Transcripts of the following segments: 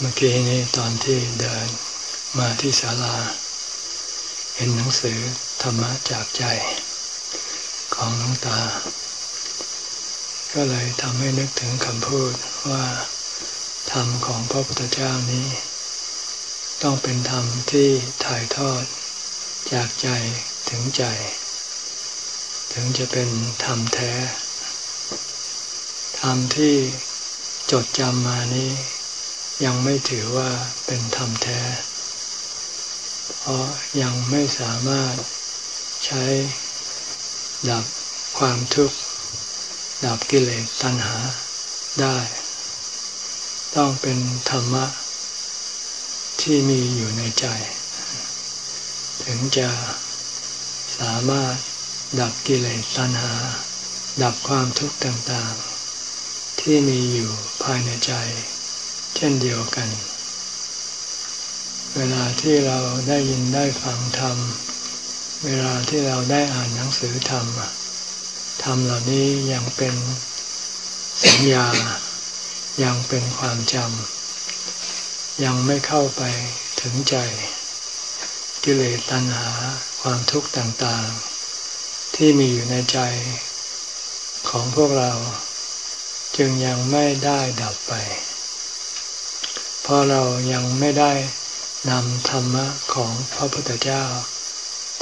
เมื่อกี้นี้ตอนที่เดินมาที่ศาลา เห็นหนังสือธรรมะจากใจของหลวงตา ก็เลยทำให้นึกถึงคำพูดว่า ธรรมของพระพุทธเจ้านี้ ต้องเป็นธรรมที่ถ่ายทอด จากใจถึงใจ ถึงจะเป็นธรรมแท้ ธรรมที่จดจำมานี้ ยังไม่ถือว่าเป็นธรรมแท้ เพราะยังไม่สามารถใช้ดับความทุกข์ดับกิเลสตัณหาได้ ต้องเป็นธรรมะ ที่มีอยู่ในใจ ถึงจะสามารถดับกิเลสตัณหา ดับความทุกข์ต่างๆ ที่มีอยู่ภายในใจ เช่นเดียวกัน เวลาที่เราได้ยินได้ฟังธรรม เวลาที่เราได้อ่านหนังสือธรรมธรรมเหล่านี้ยังเป็นสัญญายังเป็นความจำยังไม่เข้าไปถึงใจ กิเลสตัณหาความทุกข์ต่างๆ ที่มีอยู่ในใจของพวกเรา จึงยังไม่ได้ดับไป เพราะเรายังไม่ได้นำธรรมะของพระพุทธเจ้า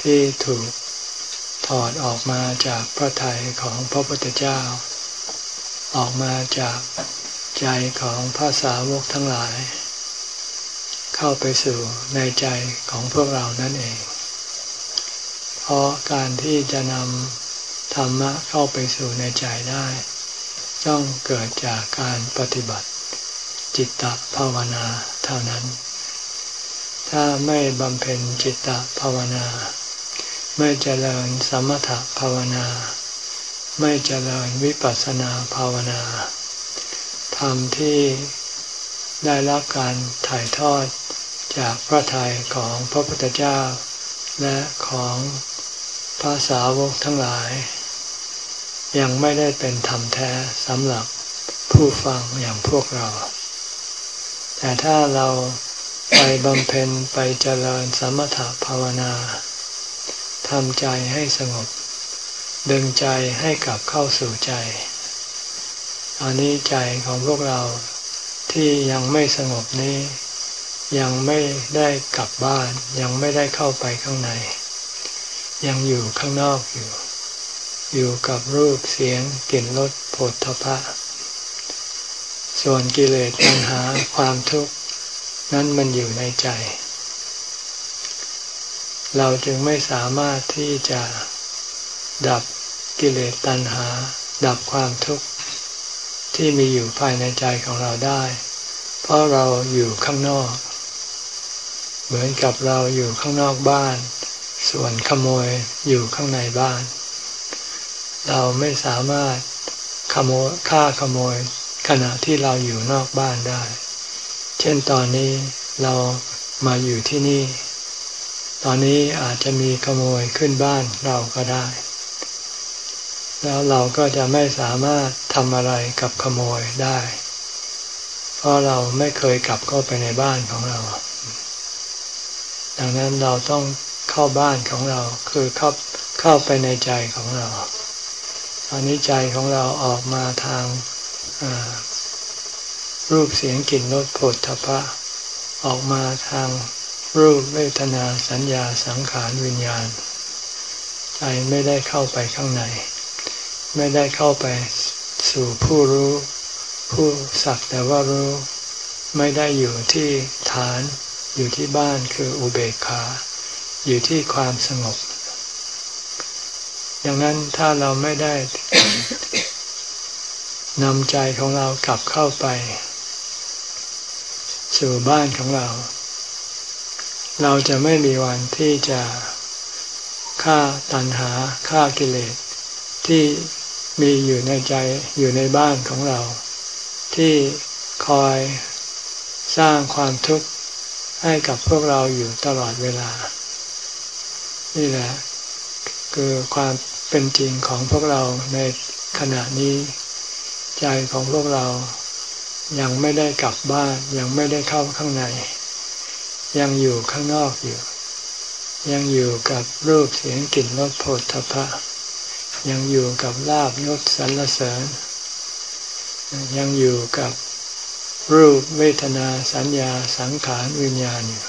ที่ถูกถอดออกมาจากพระทัยของพระพุทธเจ้า ออกมาจากใจของพระสาวกทั้งหลาย เข้าไปสู่ในใจของพวกเรานั่นเอง เพราะการที่จะนำธรรมะเข้าไปสู่ในใจได้ ต้องเกิดจากการปฏิบัติ จิตตภาวนาเท่านั้น ถ้าไม่บำเพ็ญจิตตภาวนา ไม่เจริญสมถภาวนา ไม่เจริญวิปัสสนาภาวนาธรรมที่ได้รับการถ่ายทอดจากพระทัยของพระพุทธเจ้า และของภาษาวกทั้งหลาย ยังไม่ได้เป็นธรรมแท้สำหรับผู้ฟังอย่างพวกเรา แต่ถ้าเราไปบำเพ็ญไปเจริญสมถภาวนาทำใจให้สงบ ดึงใจให้กลับเข้าสู่ใจ ตอนนี้ใจของพวกเราที่ยังไม่สงบนี้ ยังไม่ได้กลับบ้านยังไม่ได้เข้าไปข้างใน ยังอยู่ข้างนอกอยู่ อยู่กับรูปเสียงกลิ่นรสผลทพะ ส่วนกิเลสปัญหาความทุกข์นั้นมันอยู่ในใจ เราจึงไม่สามารถที่จะดับกิเลสตัณหา ดับความทุกข์ที่มีอยู่ภายในใจของเราได้ เพราะเราอยู่ข้างนอก เหมือนกับเราอยู่ข้างนอกบ้าน ส่วนขโมยอยู่ข้างในบ้าน เราไม่สามารถขโมยฆ่าขโมย ขณะที่เราอยู่นอกบ้านได้ เช่นตอนนี้เรามาอยู่ที่นี่ ตอนนี้อาจจะมีขโมยขึ้นบ้านเราก็ได้ แล้วเราก็จะไม่สามารถทำอะไรกับขโมยได้ เพราะเราไม่เคยกลับเข้าไปในบ้านของเรา ดังนั้นเราต้องเข้าบ้านของเราคือเข้าเข้าไปในใจของเราตอนนี้ใจของเราออกมาทาง รูปเสียงกลิ่นรสผลทพะ ออกมาทางรูปเวทนาสัญญาสังขารวิญญาณ ใจไม่ได้เข้าไปข้างใน ไม่ได้เข้าไปสู่ผู้รู้ ผู้สักแต่ว่ารู้ ไม่ได้อยู่ที่ฐานอยู่ที่บ้านคืออุเบกขา อยู่ที่ความสงบอย่างนั้นถ้าเราไม่ได้ นำใจของเรากลับเข้าไป สู่บ้านของเรา เราจะไม่มีวันที่จะฆ่าตัณหาฆ่ากิเลส ที่มีอยู่ในใจอยู่ในบ้านของเรา ที่คอยสร้างความทุกข์ให้กับพวกเราอยู่ตลอดเวลา นี่แหละ คือความเป็นจริงของพวกเราในขณะนี้ ใจของพวกเรายังไม่ได้กลับบ้าน ยังไม่ได้เข้าข้างใน ยังอยู่ข้างนอกอยู่ ยังอยู่กับรูปเสียงกลิ่นรสโผฏฐพะยังอยู่กับลาบยศสรรเสริญ ยังอยู่กับรูปเวทนาสัญญาสังขารวิญญาณอยู่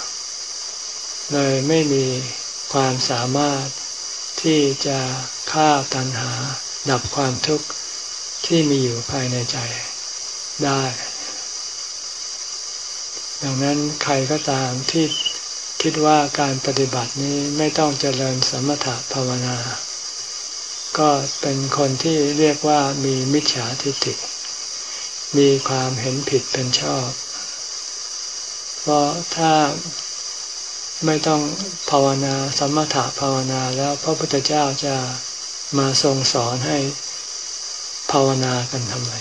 เลยไม่มีความสามารถที่จะฆ่าตัณหาดับความทุกข์ ที่มีอยู่ภายในใจได้ ดังนั้นใครก็ตามที่คิดว่าการปฏิบัตินี้ไม่ต้องเจริญสมถะภาวนา ก็เป็นคนที่เรียกว่ามีมิจฉาทิฏฐิ มีความเห็นผิดเป็นชอบ เพราะถ้าไม่ต้องภาวนาสมถะภาวนาแล้วพระพุทธเจ้าจะมาทรงสอนให้ ภาวนากันทำไม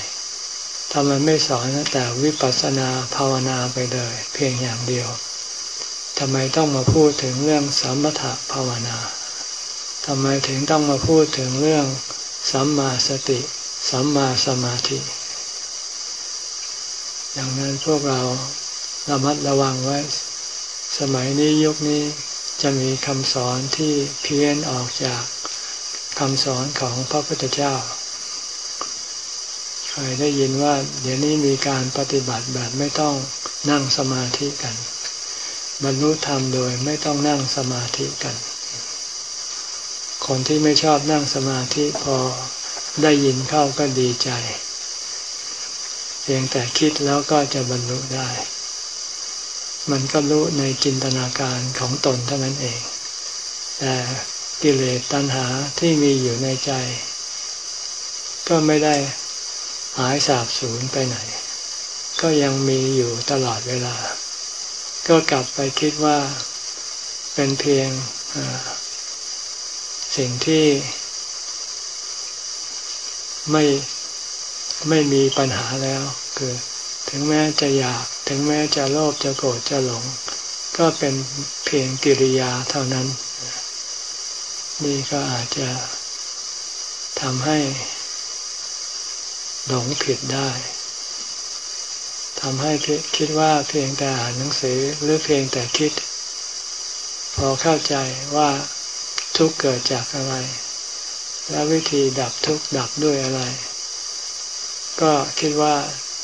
ทำไมไม่สอนแต่วิปัสสนาภาวนาไปเลย เพียงอย่างเดียวทำไมต้องมาพูดถึงเรื่องสมถภาวนาทำไมถึงต้องมาพูดถึงเรื่องสัมมาสติ สัมมาสมาธิอย่างนั้นพวกเราระมัดระวังไว้ สมัยนี้ยุคนี้จะมีคำสอนที่เพี้ยนออกจากคำสอนของพระพุทธเจ้า เคยได้ยินว่า เดี๋ยวนี้มีการปฏิบัติแบบไม่ต้องนั่งสมาธิกัน บรรลุธรรมโดยไม่ต้องนั่งสมาธิกัน คนที่ไม่ชอบนั่งสมาธิพอได้ยินเข้าก็ดีใจ เพียงแต่คิดแล้วก็จะบรรลุได้ มันก็รู้ในจินตนาการของตนเท่านั้นเอง แต่กิเลสตัณหาที่มีอยู่ในใจ ก็ไม่ได้ หายสาบสูญไปไหน ก็ยังมีอยู่ตลอดเวลา ก็กลับไปคิดว่าเป็นเพียงสิ่งที่ไม่ไม่มีปัญหาแล้ว คือถึงแม้จะอยากถึงแม้จะโลภจะโกรธจะหลง ก็เป็นเพียงกิริยาเท่านั้น นี่ก็อาจจะทำให้ หลงผิดได้ทำให้คิดว่าเพียงแต่อ่านหนังสือหรือเพียงแต่คิด พอเข้าใจว่าทุกเกิดจากอะไร และวิธีดับทุกดับด้วยอะไร ก็คิดว่า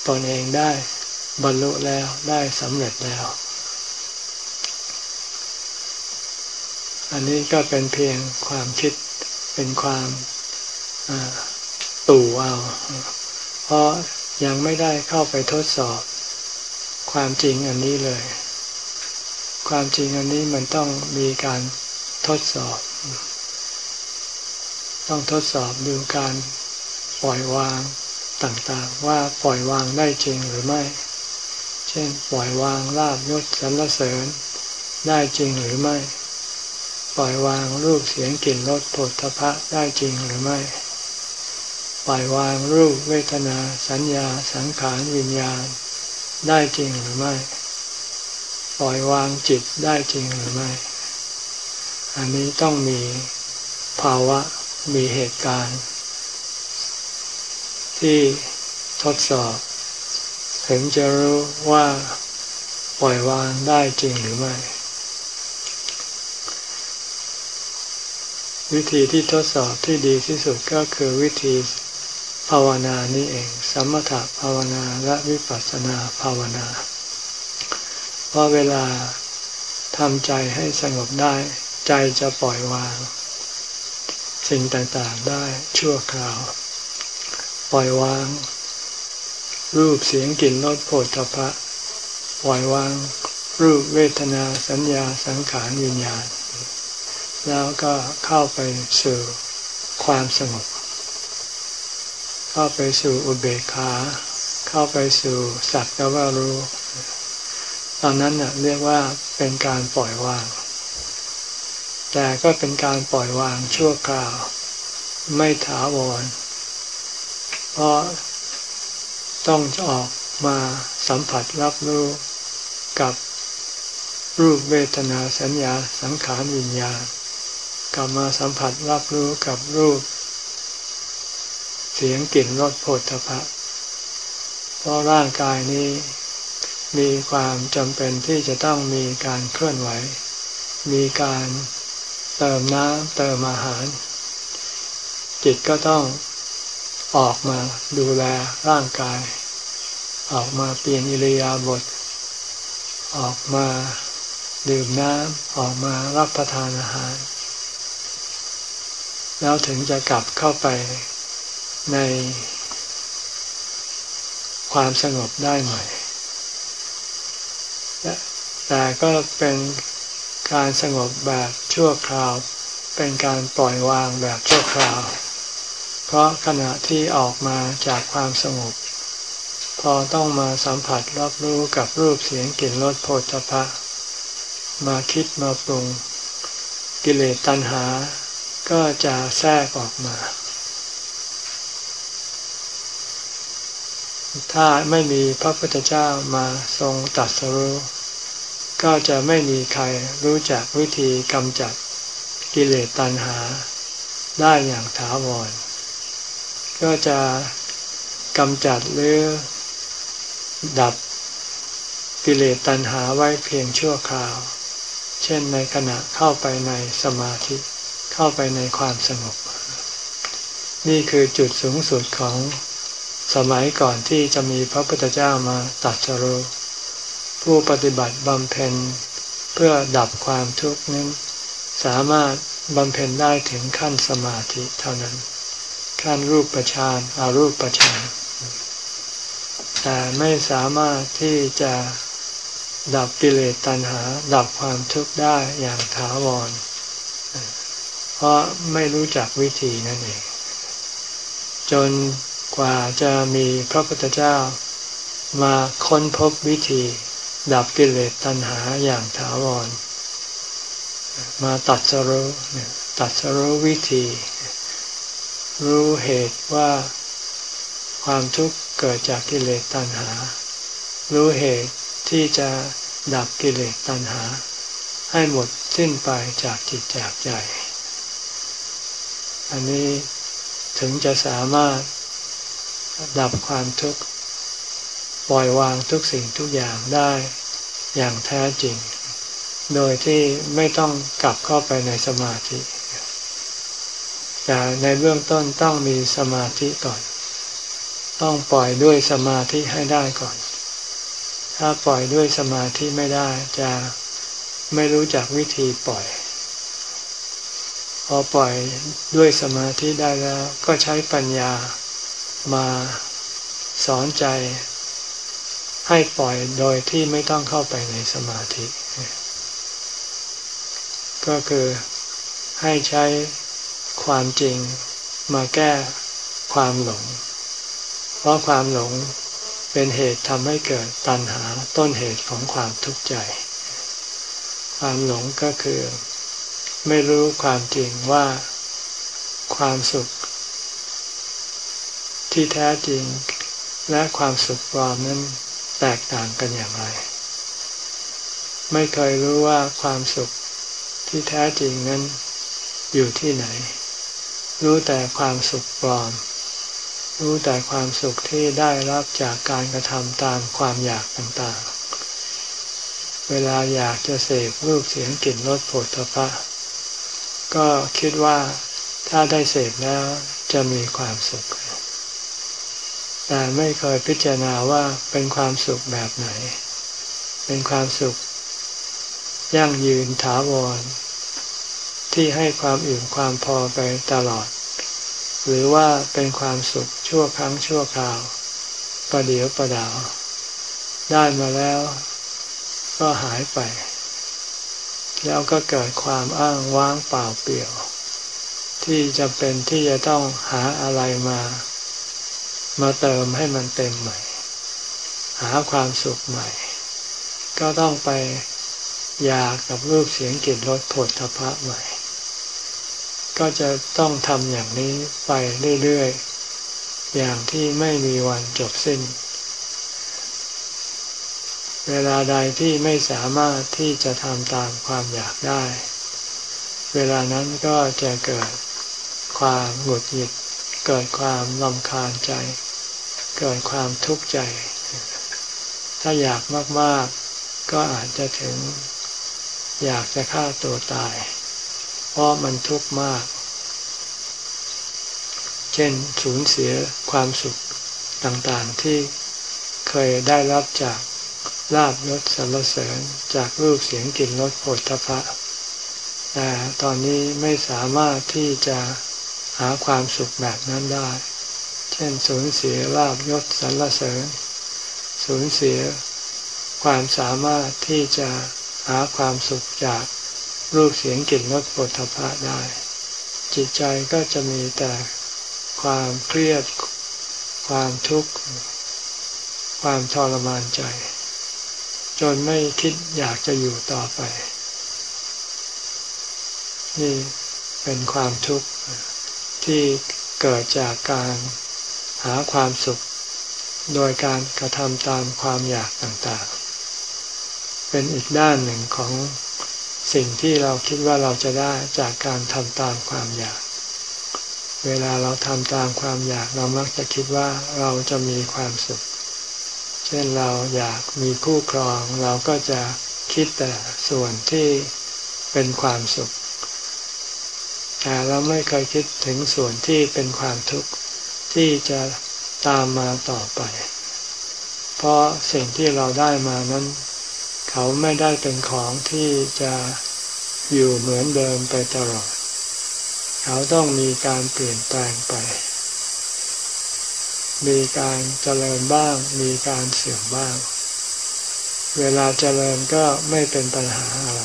ตนเองได้บรรลุแล้วได้สำเร็จแล้ว อันนี้ก็เป็นเพียงความคิดเป็นความตู่เอา ราะยังไม่ได้เข้าไปทดสอบ ความจริงอันนี้เลย ความจริงอันนี้มันต้องมีการทดสอบ ต้องทดสอบดูการปล่อยวางต่างๆ ว่าปล่อยวางได้จริงหรือไม่ เช่นปล่อยวางลาบยศสรรเสริญได้จริงหรือไม่ ปล่อยวางรูปเสียงกลิ่นรสผลทพะได้จริงหรือไม่ ปล่อยวางรูปเวทนา สัญญา สังขารวิญญาณ ได้จริงหรือไม่ ปล่อยวางจิตได้จริงหรือไม่ อันนี้ต้องมีภาวะมีเหตุการณ์ ที่ทดสอบ ถึงจะรู้ว่าปล่อยวางได้จริงหรือไม่วิธีที่ทดสอบที่ดีที่สุดก็คือวิธี ภาวนานี้เอง สมถะภาวนาและวิปัสสนาภาวนา เพราะเวลาทำใจให้สงบได้ ใจจะปล่อยวาง สิ่งต่างๆได้ชั่วคราว ปล่อยวาง รูปเสียงกลิ่นรสโผฏฐพะปล่อยวาง รูปเวทนาสัญญาสังขารวิญญาณ แล้วก็เข้าไปสู่ความสงบ เข้าไปสู่อุเบกขา เข้าไปสู่สัตว์ว่ารู้ ตอนนั้นเน่เรียกว่าเป็นการปล่อยวาง แต่ก็เป็นการปล่อยวางชั่วคราว ไม่ถาวร เพราะต้องออกมาสัมผัสรับรู้กับรูปเวทนาสัญญาสังขารวิญญาณกลับมาสัมผัสรับรู้กับรูป สียงกลิ่นรสโผฏฐะเพราะร่างกายนี้มีความจำเป็นที่จะต้องมีการเคลื่อนไหว มีการเติมน้ำเติมอาหาร จิตก็ต้องออกมาดูแลร่างกาย ออกมาเปลี่ยนอิริยาบถออกมาดื่มน้ำออกมารับประทานอาหาร แล้วถึงจะกลับเข้าไป ในความสงบได้ใหม่ แต่ก็เป็นการสงบแบบชั่วคราว เป็นการปล่อยวางแบบชั่วคราว เพราะขณะที่ออกมาจากความสงบ พอต้องมาสัมผัสรับรู้กับรูปเสียงกลิ่นรสโผฏฐะมาคิดมาปรุง กิเลสตัณหาก็จะแทรกออกมา ถ้าไม่มีพระพุทธเจ้ามาทรงตัดสรู้ก็จะไม่มีใครรู้จักวิธีกำจัดกิเลสตัณหา ได้อย่างถาวร ก็จะกำจัดหรือดับกิเลสตัณหาไว้เพียงชั่วคราว เช่นในขณะเข้าไปในสมาธิเข้าไปในความสงบ นี่คือจุดสูงสุดของ สมัยก่อนที่จะมีพระพุทธเจ้ามาตัดสรุผู้ปฏิบัติบำเพ็ญเพื่อดับความทุกข์นั้นสามารถบำเพ็ญได้ถึงขั้นสมาธิเท่านั้น ขั้นรูปประชานอารูปประชานแต่ไม่สามารถที่จะดับกิเลสตัณหา ดับความทุกข์ได้อย่างถาวร เพราะไม่รู้จักวิธีนั่นเอง จน กว่าจะมีพระพุทธเจ้า มาค้นพบวิธี ดับกิเลสตัณหาอย่างถาวร มาตัดสรู้ตัดสรู้วิธี รู้เหตุว่าความทุกข์เกิดจากกิเลสตัณหา รู้เหตุที่จะดับกิเลสตัณหา ให้หมดสิ้นไปจากจิตจากใจ อันนี้ถึงจะสามารถ ดับความทุกข์ ปล่อยวางทุกสิ่งทุกอย่างได้อย่างแท้จริง โดยที่ไม่ต้องกลับเข้าไปในสมาธิ แต่ในเบื้องต้นต้องมีสมาธิก่อน ต้องปล่อยด้วยสมาธิให้ได้ก่อน ถ้าปล่อยด้วยสมาธิไม่ได้จะไม่รู้จักวิธีปล่อย พอปล่อยด้วยสมาธิได้แล้วก็ใช้ปัญญา มาสอนใจให้ปล่อยโดยที่ไม่ต้องเข้าไปในสมาธิ ก็คือให้ใช้ความจริงมาแก้ความหลง เพราะความหลงเป็นเหตุทำให้เกิดตัณหาต้นเหตุของความทุกข์ใจ ความหลงก็คือ ไม่รู้ความจริงว่าความสุข ที่แท้จริง และความสุขปลอมนั้นแตกต่างกันอย่างไร ไม่เคยรู้ว่าความสุขที่แท้จริงนั้นอยู่ที่ไหน รู้แต่ความสุขปลอม รู้แต่ความสุขที่ได้รับจากการกระทำตามความอยากต่างๆ เวลาอยากจะเสพรูปเสียงกลิ่นรสผลพะก็คิดว่าถ้าได้เสพแล้วจะมีความสุข แต่ไม่เคยพิจารณาว่าเป็นความสุขแบบไหน เป็นความสุข ยั่งยืนถาวร ที่ให้ความอิ่มความพอไปตลอด หรือว่าเป็นความสุขชั่วครั้งชั่วคราว ประเดียวประดาว ได้มาแล้วก็หายไป แล้วก็เกิดความอ้างว้างเปล่าเปลี่ยว ที่จะเป็นที่จะต้องหาอะไรมา มาเติมให้มันเต็มใหม่ หาความสุขใหม่ ก็ต้องไปอยากกับรูปเสียงกลิ่นรสผลทพะใหม่ ก็จะต้องทำอย่างนี้ไปเรื่อยๆ อย่างที่ไม่มีวันจบสิ้น เวลาใดที่ไม่สามารถที่จะทำตามความอยากได้ เวลานั้นก็จะเกิดความหงุดหงิด เกิดความลำคาญใจ เกิดความทุกข์ใจ ถ้าอยากมาก ๆ ก็อาจจะถึง อยากจะฆ่าตัวตาย เพราะมันทุกข์มาก เช่นสูญเสียความสุขต่างๆที่เคยได้รับจากลาบยศสรรเสริญจากรูปเสียงกลิ่นรสโผฏฐพะแต่ตอนนี้ไม่สามารถที่จะ หาความสุขแบบนั้นได้ เช่นสูญเสียลาบยศสรรเสริญ สูญเสียความสามารถที่จะหาความสุขจากรูปเสียงกลิ่นรสโผฏฐพะได้ จิตใจก็จะมีแต่ความเครียด ความทุกข์ ความทรมานใจ จนไม่คิดอยากจะอยู่ต่อไป นี่เป็นความทุกข์ ที่เกิดจากการหาความสุข โดยการกระทำตามความอยากต่างๆ เป็นอีกด้านหนึ่งของสิ่งที่เราคิดว่าเราจะได้จากการทำตามความอยาก เวลาเราทำตามความอยากเรามักจะคิดว่าเราจะมีความสุข เช่นเราอยากมีคู่ครอง เราก็จะคิดแต่ส่วนที่เป็นความสุข แต่เราไม่เคยคิดถึงส่วนที่เป็นความทุกข์ที่จะตามมาต่อไป เพราะสิ่งที่เราได้มานั้น เขาไม่ได้เป็นของที่จะอยู่เหมือนเดิมไปตลอด เขาต้องมีการเปลี่ยนแปลงไป มีการเจริญบ้าง มีการเสื่อมบ้าง เวลาเจริญก็ไม่เป็นปัญหาอะไร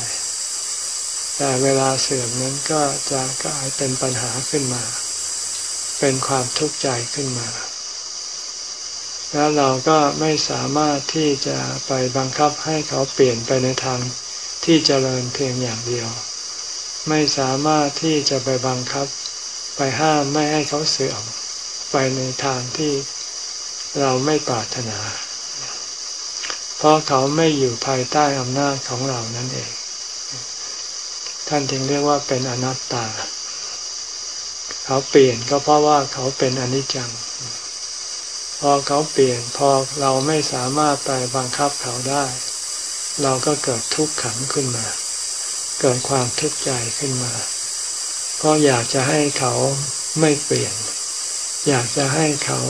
แต่เวลาเสื่อมนั้นก็จะกลายเป็นปัญหาขึ้นมา เป็นความทุกข์ใจขึ้นมา แล้วเราก็ไม่สามารถที่จะไปบังคับให้เขาเปลี่ยนไปในทางที่เจริญเพียงอย่างเดียว ไม่สามารถที่จะไปบังคับ ไปห้ามไม่ให้เขาเสื่อมไปในทางที่เราไม่ปรารถนา เพราะเขาไม่อยู่ภายใต้อำนาจของเรานั่นเอง ท่านจึงเรียกว่าเป็นอนัตตา เขาเปลี่ยนก็เพราะว่าเขาเป็นอนิจจัง พอเขาเปลี่ยนพอเราไม่สามารถไปบังคับเขาได้ เราก็เกิดทุกข์ขังขึ้นมา เกิดความทุกข์ใจขึ้นมา เพราะอยากจะให้เขาไม่เปลี่ยน อยากจะให้เขา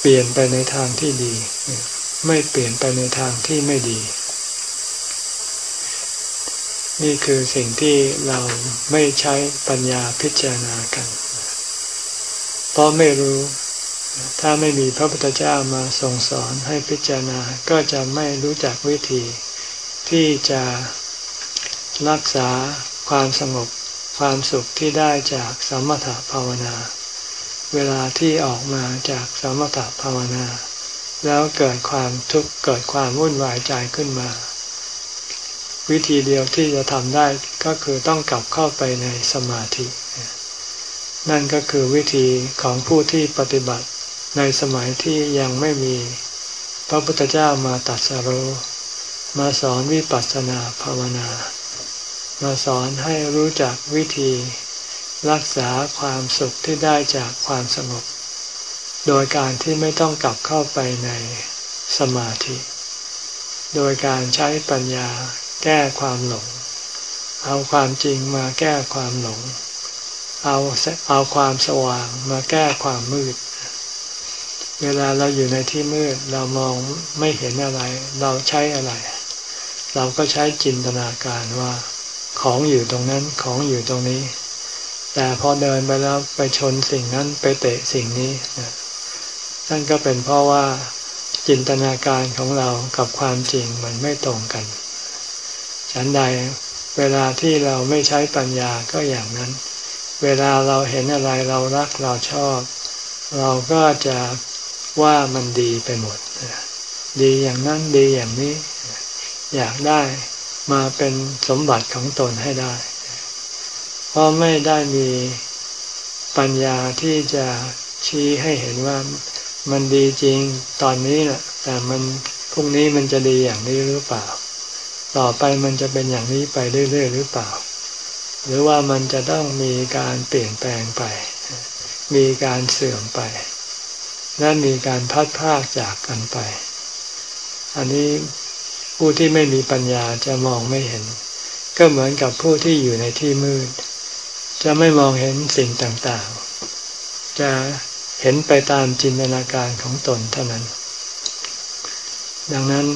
เปลี่ยนไปในทางที่ดี ไม่เปลี่ยนไปในทางที่ไม่ดี นี่คือสิ่งที่เราไม่ใช้ปัญญาพิจารณากัน เพราะไม่รู้ ถ้าไม่มีพระพุทธเจ้ามาส่งสอนให้พิจารณา ก็จะไม่รู้จักวิธี ที่จะรักษาความสงบความสุขที่ได้จากสมถภาวนา เวลาที่ออกมาจากสมถภาวนา แล้วเกิดความทุกข์เกิดความวุ่นวายใจขึ้นมา วิธีเดียวที่จะทำได้ก็คือต้องกลับเข้าไปในสมาธิ นั่นก็คือวิธีของผู้ที่ปฏิบัติในสมัยที่ยังไม่มี พระพุทธเจ้ามาตัดสรุมาสอนวิปัสสนาภาวนา มาสอนให้รู้จักวิธี รักษาความสุขที่ได้จากความสงบ โดยการที่ไม่ต้องกลับเข้าไปในสมาธิ โดยการใช้ปัญญา แก้ความหลง เอาความจริงมาแก้ความหลง เอาเอาความสว่างมาแก้ความมืด เวลาเราอยู่ในที่มืดเรามองไม่เห็นอะไร เราใช้อะไร เราก็ใช้จินตนาการว่า ของอยู่ตรงนั้นของอยู่ตรงนี้ แต่พอเดินไปแล้วไปชนสิ่งนั้นไปเตะสิ่งนี้นั่นก็เป็นเพราะว่าจินตนาการของเรากับความจริงมันไม่ตรงกัน ฉันใดเวลาที่เราไม่ใช้ปัญญาก็อย่างนั้น เวลาเราเห็นอะไรเรารักเราชอบ เราก็จะว่ามันดีไปหมด ดีอย่างนั้นดีอย่างนี้ อยากได้มาเป็นสมบัติของตนให้ได้ เพราะไม่ได้มีปัญญาที่จะชี้ให้เห็นว่ามันดีจริงตอนนี้แหละแต่มันพรุ่งนี้มันจะดีอย่างนี้หรือเปล่า ต่อไปมันจะเป็นอย่างนี้ไปเรื่อยๆหรือเปล่า หรือว่ามันจะต้องมีการเปลี่ยนแปลงไป มีการเสื่อมไป และมีการพัดพากจากกันไป อันนี้ผู้ที่ไม่มีปัญญาจะมองไม่เห็น ก็เหมือนกับผู้ที่อยู่ในที่มืด จะไม่มองเห็นสิ่งต่างๆ จะเห็นไปตามจินตนาการของตนเท่านั้น ดังนั้น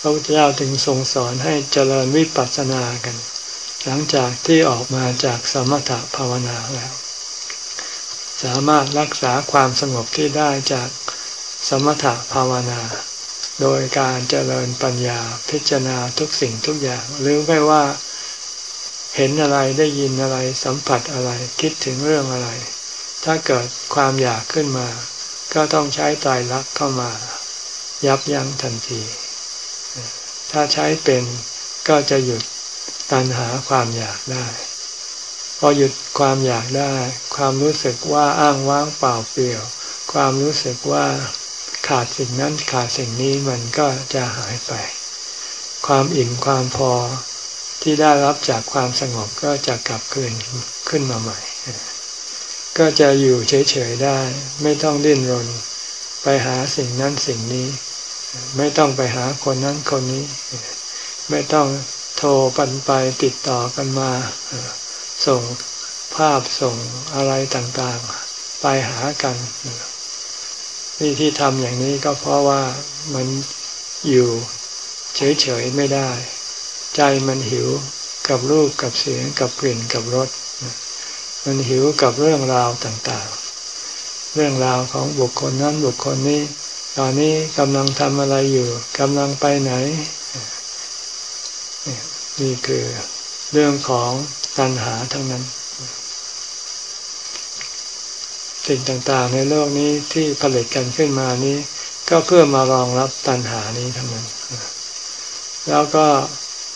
พระพุทธเจ้าถึงทรงสอนให้เจริญวิปัสสนากัน หลังจากที่ออกมาจากสมถภาวนาแล้ว สามารถรักษาความสงบที่ได้จากสมถภาวนา โดยการเจริญปัญญาพิจารณาทุกสิ่งทุกอย่าง หรือไม่ว่าเห็นอะไรได้ยินอะไรสัมผัสอะไรคิดถึงเรื่องอะไร ถ้าเกิดความอยากขึ้นมา ก็ต้องใช้ตายรักเข้ามา ยับยั้งทันที ถ้าใช้เป็นก็จะหยุดตัณหาความอยากได้ พอหยุดความอยากได้ ความรู้สึกว่าอ้างว้างเปล่าเปลี่ยว ความรู้สึกว่าขาดสิ่งนั้นขาดสิ่งนี้มันก็จะหายไป ความอิ่มความพอที่ได้รับจากความสงบก็จะกลับคืนขึ้นมาใหม่ ก็จะอยู่เฉยๆได้ ไม่ต้องดิ้นรน ไปหาสิ่งนั้นสิ่งนี้ ไม่ต้องไปหาคนนั้นคนนี้ ไม่ต้องโทรปันไปติดต่อกันมา ส่งภาพส่งอะไรต่างๆ ไปหากันนี่ที่ทำอย่างนี้ก็เพราะว่ามันอยู่เฉยๆไม่ได้ ใจมันหิวกับรูปกับเสียงกับกลิ่นกับรสมันหิวกับเรื่องราวต่างๆ เรื่องราวของบุคคลนั้นบุคคลนี้ ตอนนี้กำลังทำอะไรอยู่กำลังไปไหน นี่คือเรื่องของตัณหาทั้งนั้น สิ่งต่างๆในโลกนี้ที่ผลิตกันขึ้นมานี้ ก็เพื่อมารองรับตัณหานี้ทั้งนั้น แล้วก็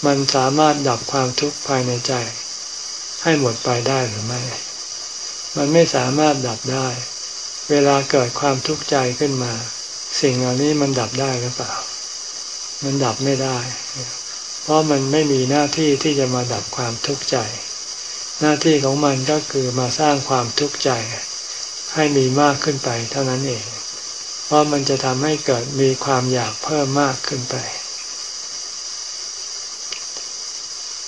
มันสามารถดับความทุกข์ภายในใจ ให้หมดไปได้หรือไม่ มันไม่สามารถดับได้ เวลาเกิดความทุกข์ใจขึ้นมา สิ่งเหล่านี้มันดับได้หรือเปล่า มันดับไม่ได้ เพราะมันไม่มีหน้าที่ที่จะมาดับความทุกข์ใจ หน้าที่ของมันก็คือมาสร้างความทุกข์ใจ ให้มีมากขึ้นไปเท่านั้นเอง เพราะมันจะทำให้เกิดมีความอยากเพิ่มมากขึ้นไป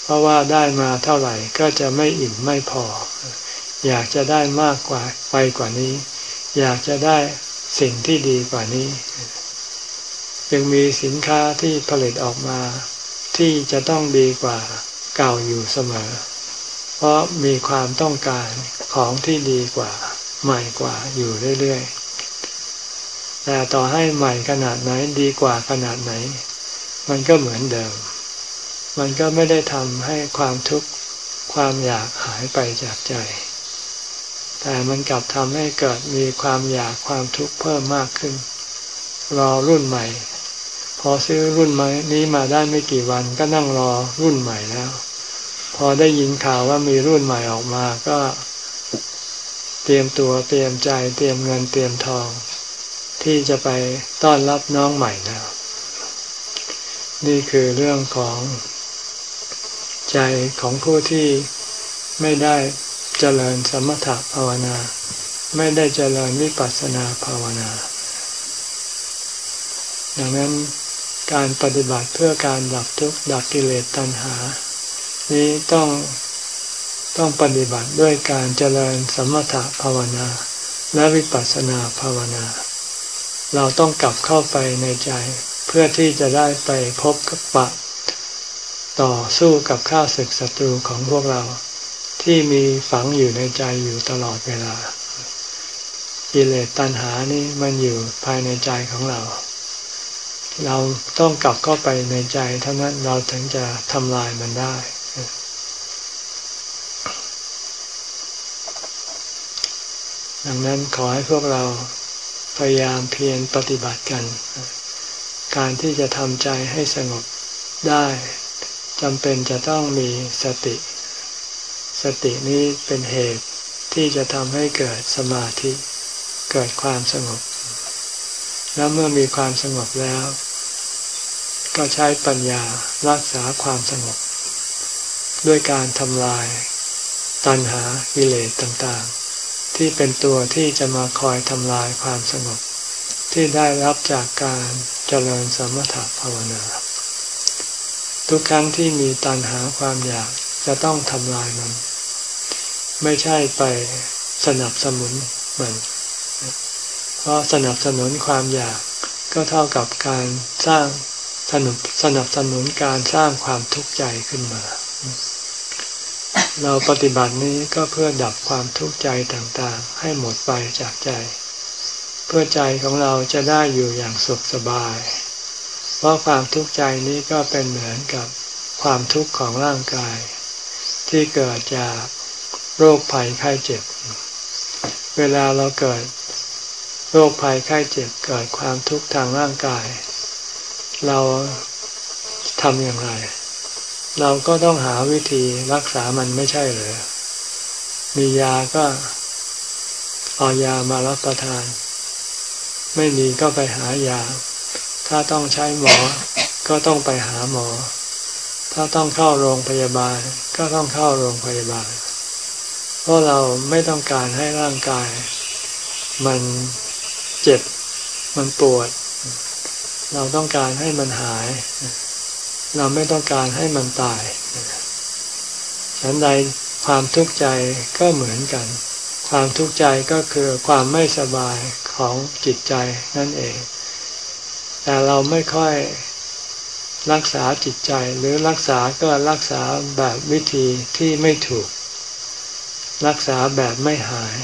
เพราะว่าได้มาเท่าไหร่ก็จะไม่อิ่มไม่พอ อยากจะได้มากกว่าไปกว่านี้ อยากจะได้ สิ่งที่ดีกว่านี้ ยังมีสินค้าที่ผลิตออกมา ที่จะต้องดีกว่าเก่าอยู่เสมอ เพราะมีความต้องการของที่ดีกว่า ใหม่กว่าอยู่เรื่อยๆ แต่ต่อให้ใหม่ขนาดไหนดีกว่าขนาดไหน มันก็เหมือนเดิม มันก็ไม่ได้ทำให้ความทุกข์ความอยากหายไปจากใจ แต่มันกลับทำให้เกิดมีความอยากความทุกข์เพิ่มมากขึ้น รอรุ่นใหม่ พอซื้อรุ่นใหม่นี้มาได้ไม่กี่วันก็นั่งรอรุ่นใหม่แล้ว พอได้ยินข่าวว่ามีรุ่นใหม่ออกมาก็ เตรียมตัวเตรียมใจเตรียมเงินเตรียมทอง ที่จะไปต้อนรับน้องใหม่แล้วนี่คือเรื่องของใจของผู้ที่ไม่ได้ เจริญสมถะภาวนา ไม่ได้เจริญวิปัสสนาภาวนา ดังนั้นการปฏิบัติเพื่อการดับทุกข์ดับกิเลสตัณหา นี้ต้องต้องปฏิบัติด้วยการเจริญสมถะภาวนา และวิปัสสนาภาวนา เราต้องกลับเข้าไปในใจเพื่อที่จะได้ไปพบกับปะ ต่อสู้กับข้าศึกศัตรูของพวกเรา ที่มีฝังอยู่ในใจอยู่ตลอดเวลา กิเลสตัณหานี่มันอยู่ภายในใจของเรา เราต้องกลับเข้าไปในใจเท่านั้นเราถึงจะทำลายมันได้ ดังนั้นขอให้พวกเราพยายามเพียรปฏิบัติกัน การที่จะทำใจให้สงบได้จำเป็นจะต้องมีสติ สตินี้เป็นเหตุที่จะทำให้เกิดสมาธิ เกิดความสงบ แล้วเมื่อมีความสงบแล้ว ก็ใช้ปัญญารักษาความสงบ ด้วยการทำลาย ตัณหาวิเลสต่างๆ ที่เป็นตัวที่จะมาคอยทำลายความสงบ ที่ได้รับจากการเจริญสมถภาวนา ทุกครั้งที่มีตัณหาความอยากจะต้องทำลายมัน ไม่ใช่ไปสนับสนุนมัน เพราะสนับสนุนความอยากก็เท่ากับการสร้างสนับสนับสนุนการสร้างความทุกข์ใจขึ้นมา เราปฏิบัตินี้ก็เพื่อดับความทุกข์ใจต่างๆ ให้หมดไปจากใจ เพื่อใจของเราจะได้อยู่อย่างสุขสบาย เพราะความทุกข์ใจนี้ก็เป็นเหมือนกับความทุกข์ของร่างกาย ที่เกิดจาก โรคภัยไข้เจ็บ เวลาเราเกิดโรคภัยไข้เจ็บเกิดความทุกข์ทางร่างกาย เราทำอย่างไร เราก็ต้องหาวิธีรักษามันไม่ใช่หรือมียาก็เอายามารับประทาน ไม่มีก็ไปหายา ถ้าต้องใช้หมอ ก็ต้องไปหาหมอ ถ้าต้องเข้าโรงพยาบาล ก็ต้องเข้าโรงพยาบาล เพราะเราไม่ต้องการให้ร่างกาย มันเจ็บ มันปวด เราต้องการให้มันหาย เราไม่ต้องการให้มันตายฉันใดความทุกข์ใจก็เหมือนกัน ความทุกข์ใจก็คือความไม่สบายของจิตใจนั่นเอง แต่เราไม่ค่อยรักษาจิตใจหรือรักษาก็รักษาแบบวิธีที่ไม่ถูก รักษาแบบไม่หาย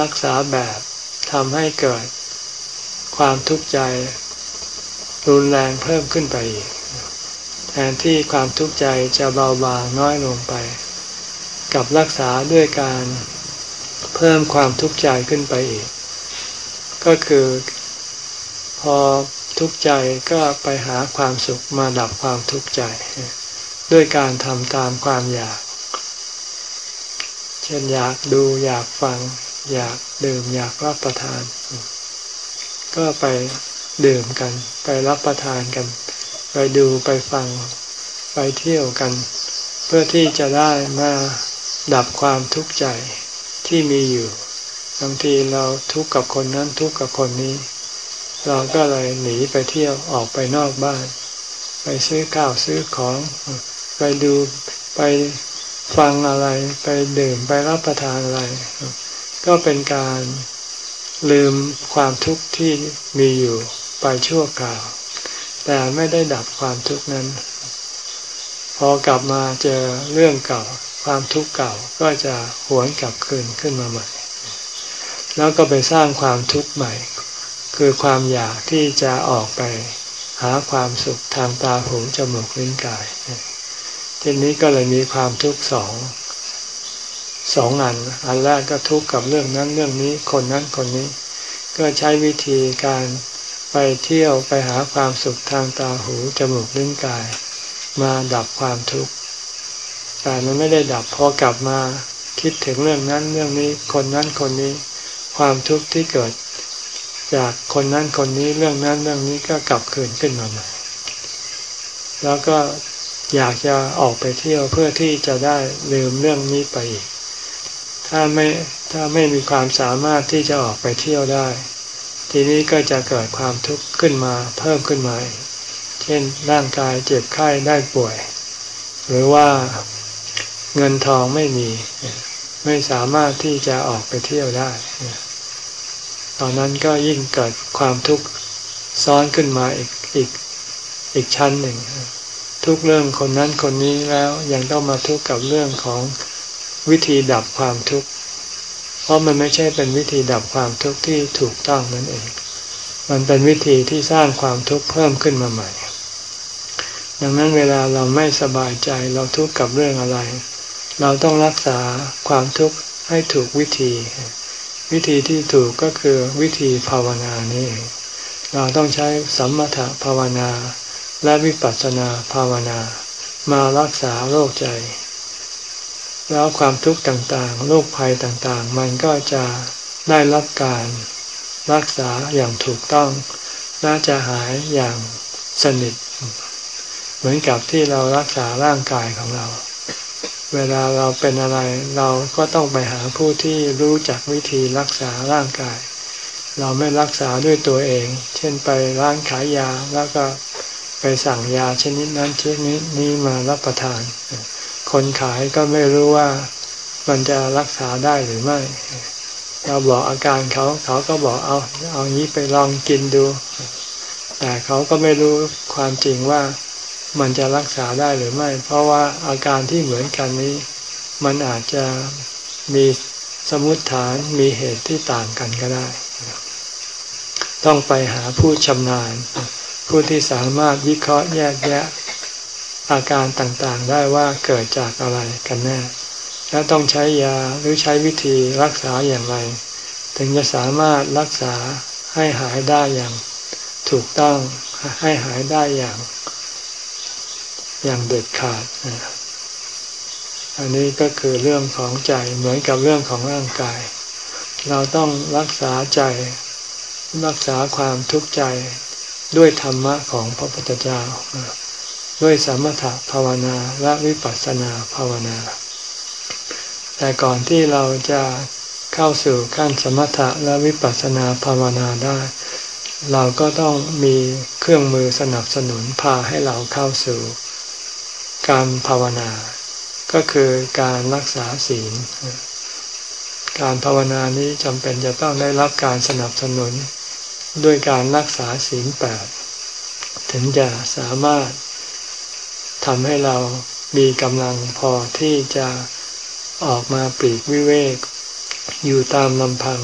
รักษาแบบทำให้เกิดความทุกข์ใจรุนแรงเพิ่มขึ้นไปอีก แทนที่ความทุกข์ใจจะเบาบางน้อยลงไป กับรักษาด้วยการเพิ่มความทุกข์ใจขึ้นไปอีก ก็คือพอทุกข์ใจก็ไปหาความสุขมาดับความทุกข์ใจ ด้วยการทำตามความอยาก เช่นอยากดูอยากฟัง อยากดื่มอยากรับประทาน ก็ไปดื่มกัน ไปรับประทานกัน ไปดูไปฟัง ไปเที่ยวกัน เพื่อที่จะได้มาดับความทุกข์ใจที่มีอยู่บางทีเราทุกข์กับคนนั้นทุกข์กับคนนี้ เราก็เลยหนีไปเที่ยวออกไปนอกบ้าน ไปซื้อข้าวซื้อของ ไปดูไป ฟังอะไรไปดื่มไปรับประทานอะไร ก็เป็นการลืมความทุกข์ที่มีอยู่ไปชั่วคราว แต่ไม่ได้ดับความทุกข์นั้น พอกลับมาเจอเรื่องเก่า ความทุกข์เก่าก็จะหวนกลับคืนขึ้นมาใหม่ แล้วก็ไปสร้างความทุกข์ใหม่ คือความอยากที่จะออกไป หาความสุขทางตาหูจมูกลิ้นกาย ทีนี้ก็เลยมีความทุกข์สองสองอัน อันแรกก็ทุกข์กับเรื่องนั้นเรื่องนี้ คนนั้นคนนี้ ก็ใช้วิธีการไปเที่ยวไปหาความสุขทางตาหูจมูกลิ้นกาย มาดับความทุกข์ แต่มันไม่ได้ดับพอกลับมาคิดถึงเรื่องนั้นเรื่องนี้ คนนั้นคนนี้ ความทุกข์ที่เกิด จากคนนั้นคนนี้เรื่องนั้นเรื่องนี้ก็กลับคืนขึ้นมาใหม่แล้วก็ อยากจะออกไปเที่ยวเพื่อที่จะได้ลืมเรื่องนี้ไปอีก ถ้าไม่ถ้าไม่มีความสามารถที่จะออกไปเที่ยวได้ ทีนี้ก็จะเกิดความทุกข์ขึ้นมาเพิ่มขึ้นมา เช่นร่างกายเจ็บไข้ได้ป่วย หรือว่าเงินทองไม่มี ไม่สามารถที่จะออกไปเที่ยวได้ ตอนนั้นก็ยิ่งเกิดความทุกข์ซ้อนขึ้นมาอีกอีกอีกชั้นหนึ่ง ทุกเรื่องคนนั้นคนนี้แล้วยังต้องมาทุกข์กับเรื่องของวิธีดับความทุกข์ เพราะมันไม่ใช่เป็นวิธีดับความทุกข์ที่ถูกต้องนั่นเอง มันเป็นวิธีที่สร้างความทุกข์เพิ่มขึ้นมาใหม่ ดังนั้นเวลาเราไม่สบายใจเราทุกข์กับเรื่องอะไร เราต้องรักษาความทุกข์ให้ถูกวิธี วิธีที่ถูกก็คือวิธีภาวนานี่เราต้องใช้สัมมถภาวนา และวิปัสสนาภาวนา มารักษาโรคใจ แล้วความทุกข์ต่างๆโรคภัยต่างๆ มันก็จะได้รับการรักษาอย่างถูกต้อง น่าจะหายอย่างสนิท เหมือนกับที่เรารักษาร่างกายของเรา เวลาเราเป็นอะไรเราก็ต้องไปหาผู้ที่รู้จักวิธีรักษาร่างกาย เราไม่รักษาด้วยตัวเอง เช่นไปร้านขายยาแล้วก็ ไปสั่งยาชนิดนั้นชนิดนี้มารับประทาน คนขายก็ไม่รู้ว่ามันจะรักษาได้หรือไม่ เราบอกอาการเขาเขาก็บอกเอาเอางี้ไปลองกินดู แต่เขาก็ไม่รู้ความจริงว่ามันจะรักษาได้หรือไม่ เพราะว่าอาการที่เหมือนกันนี้ มันอาจจะมีสมุติฐานมีเหตุที่ต่างกันก็ได้ ต้องไปหาผู้ชำนาญ ผู้ที่สามารถวิเคราะห์แยกแยะอาการต่างๆ ได้ว่าเกิดจากอะไรกันแน่ และต้องใช้ยาหรือใช้วิธีรักษาอย่างไร ถึงจะสามารถรักษาให้หายได้อย่างถูกต้องให้หายได้อย่าง อย่างเด็ดขาด อันนี้ก็คือเรื่องของใจเหมือนกับเรื่องของร่างกาย เราต้องรักษาใจ รักษาความทุกข์ใจ ด้วยธรรมะของพระพุทธเจ้า ด้วยสมถะภาวนาและวิปัสสนาภาวนา แต่ก่อนที่เราจะเข้าสู่ขั้นสมถะและวิปัสสนาภาวนาได้ เราก็ต้องมีเครื่องมือสนับสนุนพาให้เราเข้าสู่การภาวนา ก็คือการรักษาศีล การภาวนานี้จำเป็นจะต้องได้รับการสนับสนุน ด้วยการรักษาศีลแปดถึงจะสามารถทำให้เรามีกำลังพอที่จะออกมาปลีกวิเวก อยู่ตามลำพัง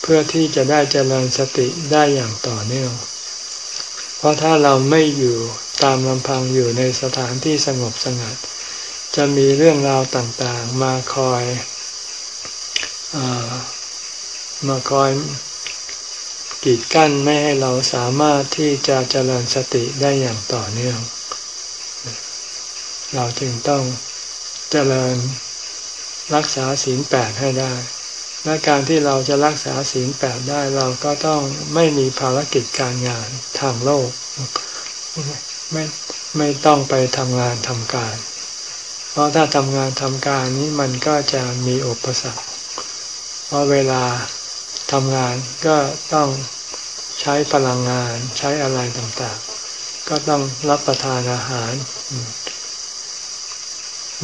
เพื่อที่จะได้เจริญสติได้อย่างต่อเนื่อง เพราะถ้าเราไม่อยู่ตามลำพังอยู่ในสถานที่สงบสงัด จะมีเรื่องราวต่างๆมาคอยอมาคอย กีดกั้นไม่ให้เราสามารถที่จะเจริญสติได้อย่างต่อเนื่อง เราจึงต้องเจริญรักษาศีลแปดให้ได้ และการที่เราจะรักษาศีลแปดได้เราก็ต้องไม่มีภารกิจการงานทางโลก ไม่ไม่ต้องไปทำงานทำการ เพราะถ้าทำงานทำการนี้มันก็จะมีอุปสรรค เพราะเวลาทำงานก็ต้อง ใช้พลังงานใช้อะไรต่างๆ ก็ต้องรับประทานอาหาร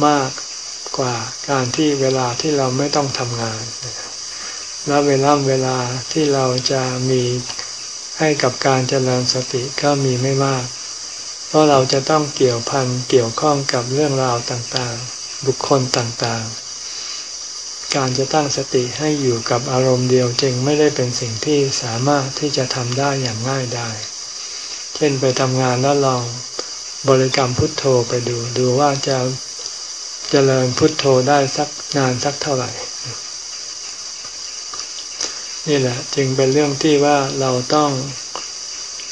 มากกว่าการที่เวลาที่เราไม่ต้องทำงาน แล้วเวลาเวลาที่เราจะมีให้กับการเจริญสติก็มีไม่มาก เพราะเราจะต้องเกี่ยวพันเกี่ยวข้องกับเรื่องราวต่างๆ บุคคลต่างๆ การจะตั้งสติให้อยู่กับอารมณ์เดียวจึงไม่ได้เป็นสิ่งที่สามารถที่จะทำได้อย่างง่ายได้ เช่นไปทำงานแล้วลองบริกรรมพุทโธไปดูดูว่าจะจะเจริญพุทโธได้สักนานสักเท่าไหร่ นี่แหละจึงเป็นเรื่องที่ว่าเราต้อง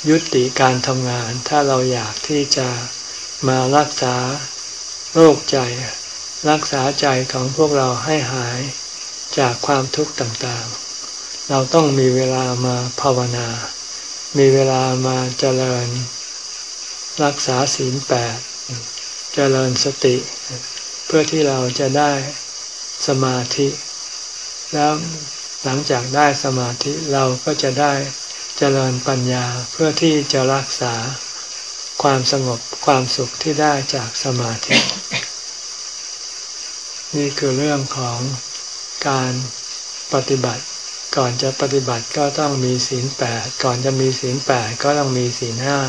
ยุติการทำงาน ถ้าเราอยากที่จะมารักษาโรคใจ รักษาใจของพวกเราให้หายจากความทุกข์ต่างๆ เราต้องมีเวลามาภาวนา มีเวลามาเจริญ รักษาศีลแปด เจริญสติ เพื่อที่เราจะได้สมาธิ แล้วหลังจากได้สมาธิเราก็จะได้เจริญปัญญาเพื่อที่จะรักษาความสงบความสุขที่ได้จากสมาธิ นี่คือเรื่องของการปฏิบัติ ก่อนจะปฏิบัติก็ต้องมีศีลแปดก่อนจะมีศีลแปดก็ต้องมีศีลห้า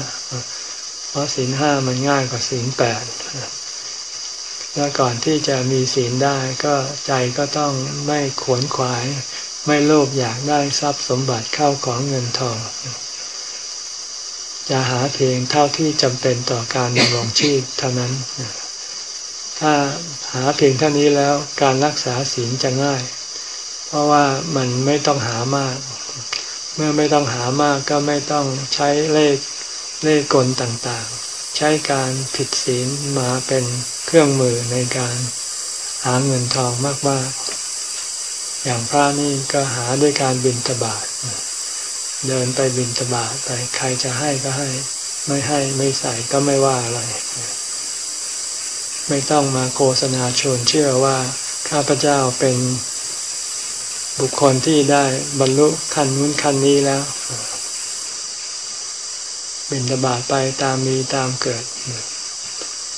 เพราะศีลห้ามันง่ายกว่าศีลแปดแล้วก่อนที่จะมีศีลได้ก็ใจก็ต้องไม่ขวนขวาย ไม่โลภอยากได้ทรัพย์สมบัติเข้าของเงินทองจะหาเพียงเท่าที่จำเป็นต่อการดำรงชีพเท่านั้น ถ้า หาเพียงเท่านี้แล้วการรักษาศีลจะง่าย เพราะว่ามันไม่ต้องหามาก เมื่อไม่ต้องหามากก็ไม่ต้องใช้เลขเลขกลต่างๆ ใช้การผิดศีลมาเป็นเครื่องมือในการหาเงินทองมากๆ อย่างพระนี่ก็หาด้วยการบินตบาทเดินไปบินตบาทไปใครจะให้ก็ให้ ไม่ให้ไม่ใส่ก็ไม่ว่าอะไร ไม่ต้องมาโฆษณาชวนเชื่อว่าข้าพเจ้าเป็นบุคคลที่ได้บรรลุขั้นนู้นขั้นนี้แล้ว บินบาตไปตามมีตามเกิด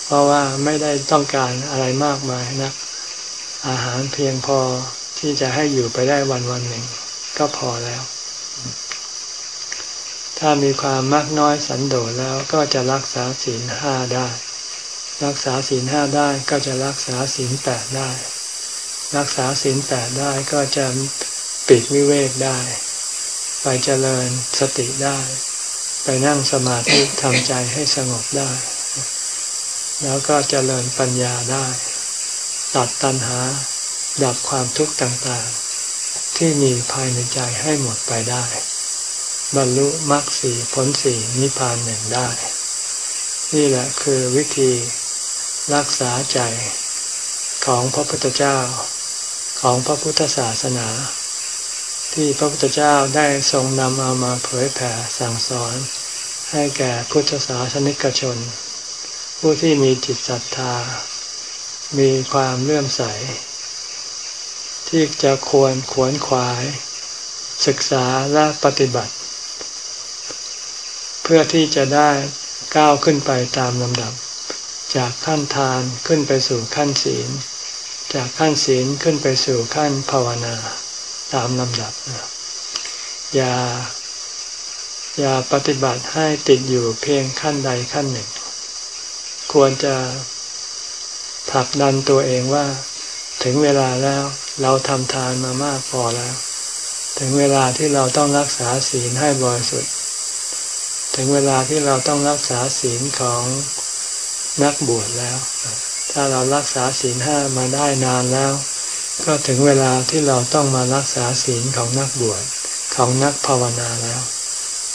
เพราะว่าไม่ได้ต้องการอะไรมากมายนะอาหารเพียงพอที่จะให้อยู่ไปได้วันวันหนึ่ง ก็พอแล้ว ถ้ามีความมากน้อยสันโดษแล้วก็จะรักษาศีลห้าได้ รักษาศีลห้าได้ก็จะรักษาศีลแปดได้ รักษาศีลแปดได้ก็จะปิดวิเวกได้ ไปเจริญสติได้ ไปนั่งสมาธิทำใจให้สงบได้ แล้วก็เจริญปัญญาได้ ตัดตัณหา ดับความทุกข์ต่างๆ ที่มีภายในใจให้หมดไปได้ บรรลุมรรคสีผลสีนิพพานหนึ่งได้ นี่แหละคือวิธี รักษาใจของพระพุทธเจ้า ของพระพุทธศาสนา ที่พระพุทธเจ้าได้ทรงนำเอามาเผยแผ่สั่งสอน ให้แก่พุทธศาสนิกชน ผู้ที่มีจิตศรัทธา มีความเลื่อมใส ที่จะควรขวนขวาย ศึกษาและปฏิบัติ เพื่อที่จะได้ก้าวขึ้นไปตามลำดับ จากขั้นทานขึ้นไปสู่ขั้นศีล จากขั้นศีลขึ้นไปสู่ขั้นภาวนาตามลำดับ อย่า อย่าปฏิบัติให้ติดอยู่เพียงขั้นใดขั้นหนึ่ง ควรจะผลักดันตัวเองว่า ถึงเวลาแล้วเราทำทานมามากพอแล้ว ถึงเวลาที่เราต้องรักษาศีลให้บริสุทธิ์ ถึงเวลาที่เราต้องรักษาศีลของ นักบวชแล้ว ถ้าเรารักษาศีลห้ามาได้นานแล้ว ก็ถึงเวลาที่เราต้องมารักษาศีลของนักบวชของนักภาวนาแล้ว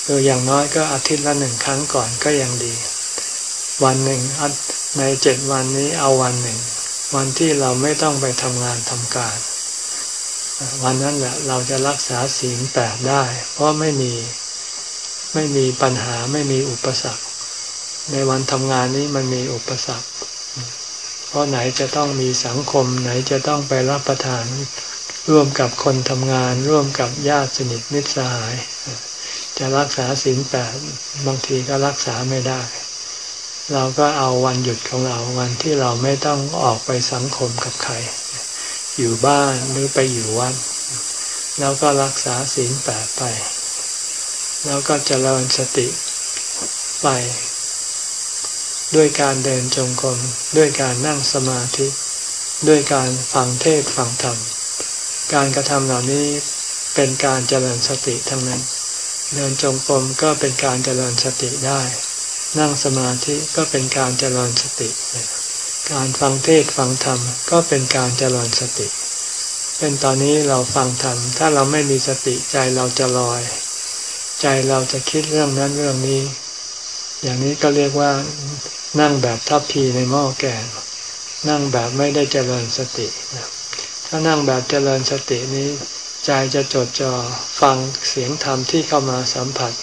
คืออย่างน้อยก็อาทิตย์ละหนึ่งครั้งก่อนก็ยังดี วันหนึ่งในเจ็ดวันนี้เอาวันหนึ่ง วันที่เราไม่ต้องไปทำงานทำการ วันนั้นแหละเราจะรักษาศีลแปดได้ เพราะไม่มีไม่มีปัญหาไม่มีอุปสรรค ในวันทำงานนี้มันมีอุปสรรค เพราะไหนจะต้องมีสังคม ไหนจะต้องไปรับประทาน ร่วมกับคนทำงาน ร่วมกับญาติสนิทมิตรสหาย จะรักษาศีลแปดบางทีก็รักษาไม่ได้ เราก็เอาวันหยุดของเราวันที่เราไม่ต้องออกไปสังคมกับใคร อยู่บ้านหรือไปอยู่วัดแล้วก็รักษาศีลแปดไป แล้วก็เจริญสติไป ด้วยการเดินจงกรมด้วยการนั่งสมาธิ ด้วยการฟังเทศฟังธรรม การกระทำเหล่านี้เป็นการเจริญสติทั้งนั้น เดินจงกรมก็เป็นการเจริญสติได้ นั่งสมาธิก็เป็นการเจริญสติ การฟังเทศฟังธรรมก็เป็นการเจริญสติเป็นตอนนี้เราฟังธรรมถ้าเราไม่มีสติใจเราจะลอย ใจเราจะคิดเรื่องนั้นเรื่องนี้ อย่างนี้ก็เรียกว่า นั่งแบบทับทีในหม้อแกงนั่งแบบไม่ได้เจริญสติถ้านั่งแบบเจริญสตินี้ใจจะจดจ่อฟังเสียงธรรมที่เข้ามาสัมผัส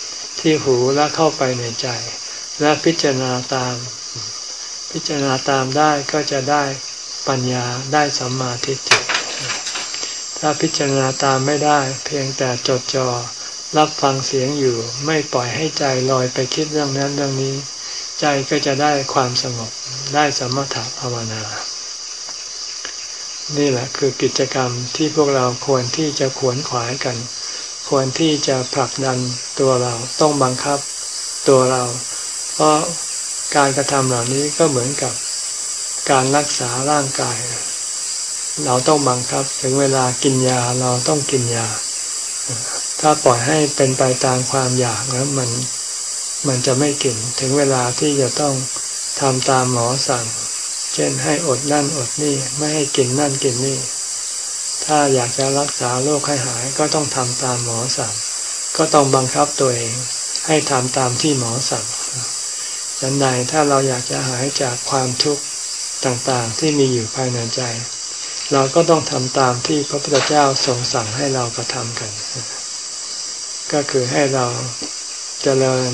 ที่หูและเข้าไปในใจ และพิจารณาตาม พิจารณาตามได้ก็จะได้ปัญญาได้สัมมาทิฏฐิถ้าพิจารณาตามไม่ได้ เพียงแต่จดจอ่อรับฟังเสียงอยู่ไม่ปล่อยให้ใจลอยไปคิดเรื่องนั้นเรื่องนี้ ใจก็จะได้ความสงบได้สมถะภาวนา นี่แหละคือกิจกรรมที่พวกเราควรที่จะขวนขวายกัน ควรที่จะผลักดันตัวเราต้องบังคับตัวเรา เพราะการกระทำเหล่านี้ก็เหมือนกับการรักษาร่างกาย เราต้องบังคับถึงเวลากินยาเราต้องกินยา ถ้าปล่อยให้เป็นไปตามความอยากแล้วมัน มันจะไม่กินถึงเวลาที่จะต้องทำตามหมอสั่ง เช่นให้อดนั่นอดนี่ไม่ให้กินนั่นกินนี่ ถ้าอยากจะรักษาโรคให้หายก็ต้องทำตามหมอสั่ง ก็ต้องบังคับตัวเอง ให้ทำตามที่หมอสั่งดังนั้นถ้าเราอยากจะหายจากความทุกข์ต่างๆที่มีอยู่ภายในใจ เราก็ต้องทำตามที่พระพุทธเจ้าทรงสั่งให้เรากระทำกัน ก็คือให้เราเจริญ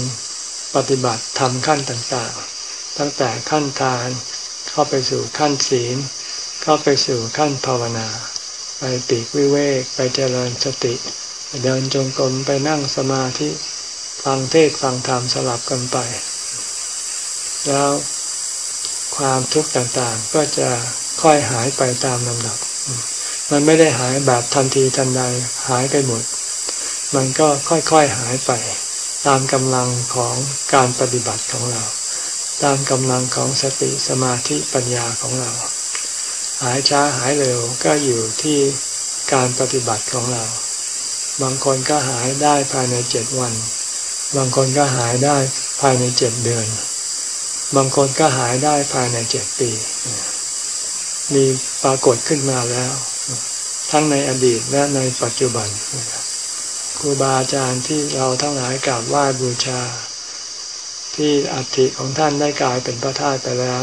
ปฏิบัติทำขั้นต่างๆ ตั้งแต่ขั้นทานเข้าไปสู่ขั้นศีล เข้าไปสู่ขั้นภาวนา ไปปีกวิเวกไปเจริญสติเดินจงกรมไปนั่งสมาธิฟังเทศฟังธรรมสลับกันไป แล้วความทุกข์ต่างๆ ก็จะค่อยหายไปตามลำดับ มันไม่ได้หายแบบทันทีทันใดหายไปหมด มันก็ค่อยๆหายไป ตามกำลังของการปฏิบัติของเรา ตามกำลังของสติสมาธิปัญญาของเรา หายช้าหายเร็วก็อยู่ที่การปฏิบัติของเรา บางคนก็หายได้ภายในเจ็ดวัน บางคนก็หายได้ภายในเจ็ดเดือน บางคนก็หายได้ภายในเจ็ดปี มีปรากฏขึ้นมาแล้ว ทั้งในอดีตและในปัจจุบันครูบ ครูบาอาจารย์ที่เราทั้งหลายกราบไหว้บูชา ที่อัฐิของท่านได้กลายเป็นพระธาตุไปแล้ว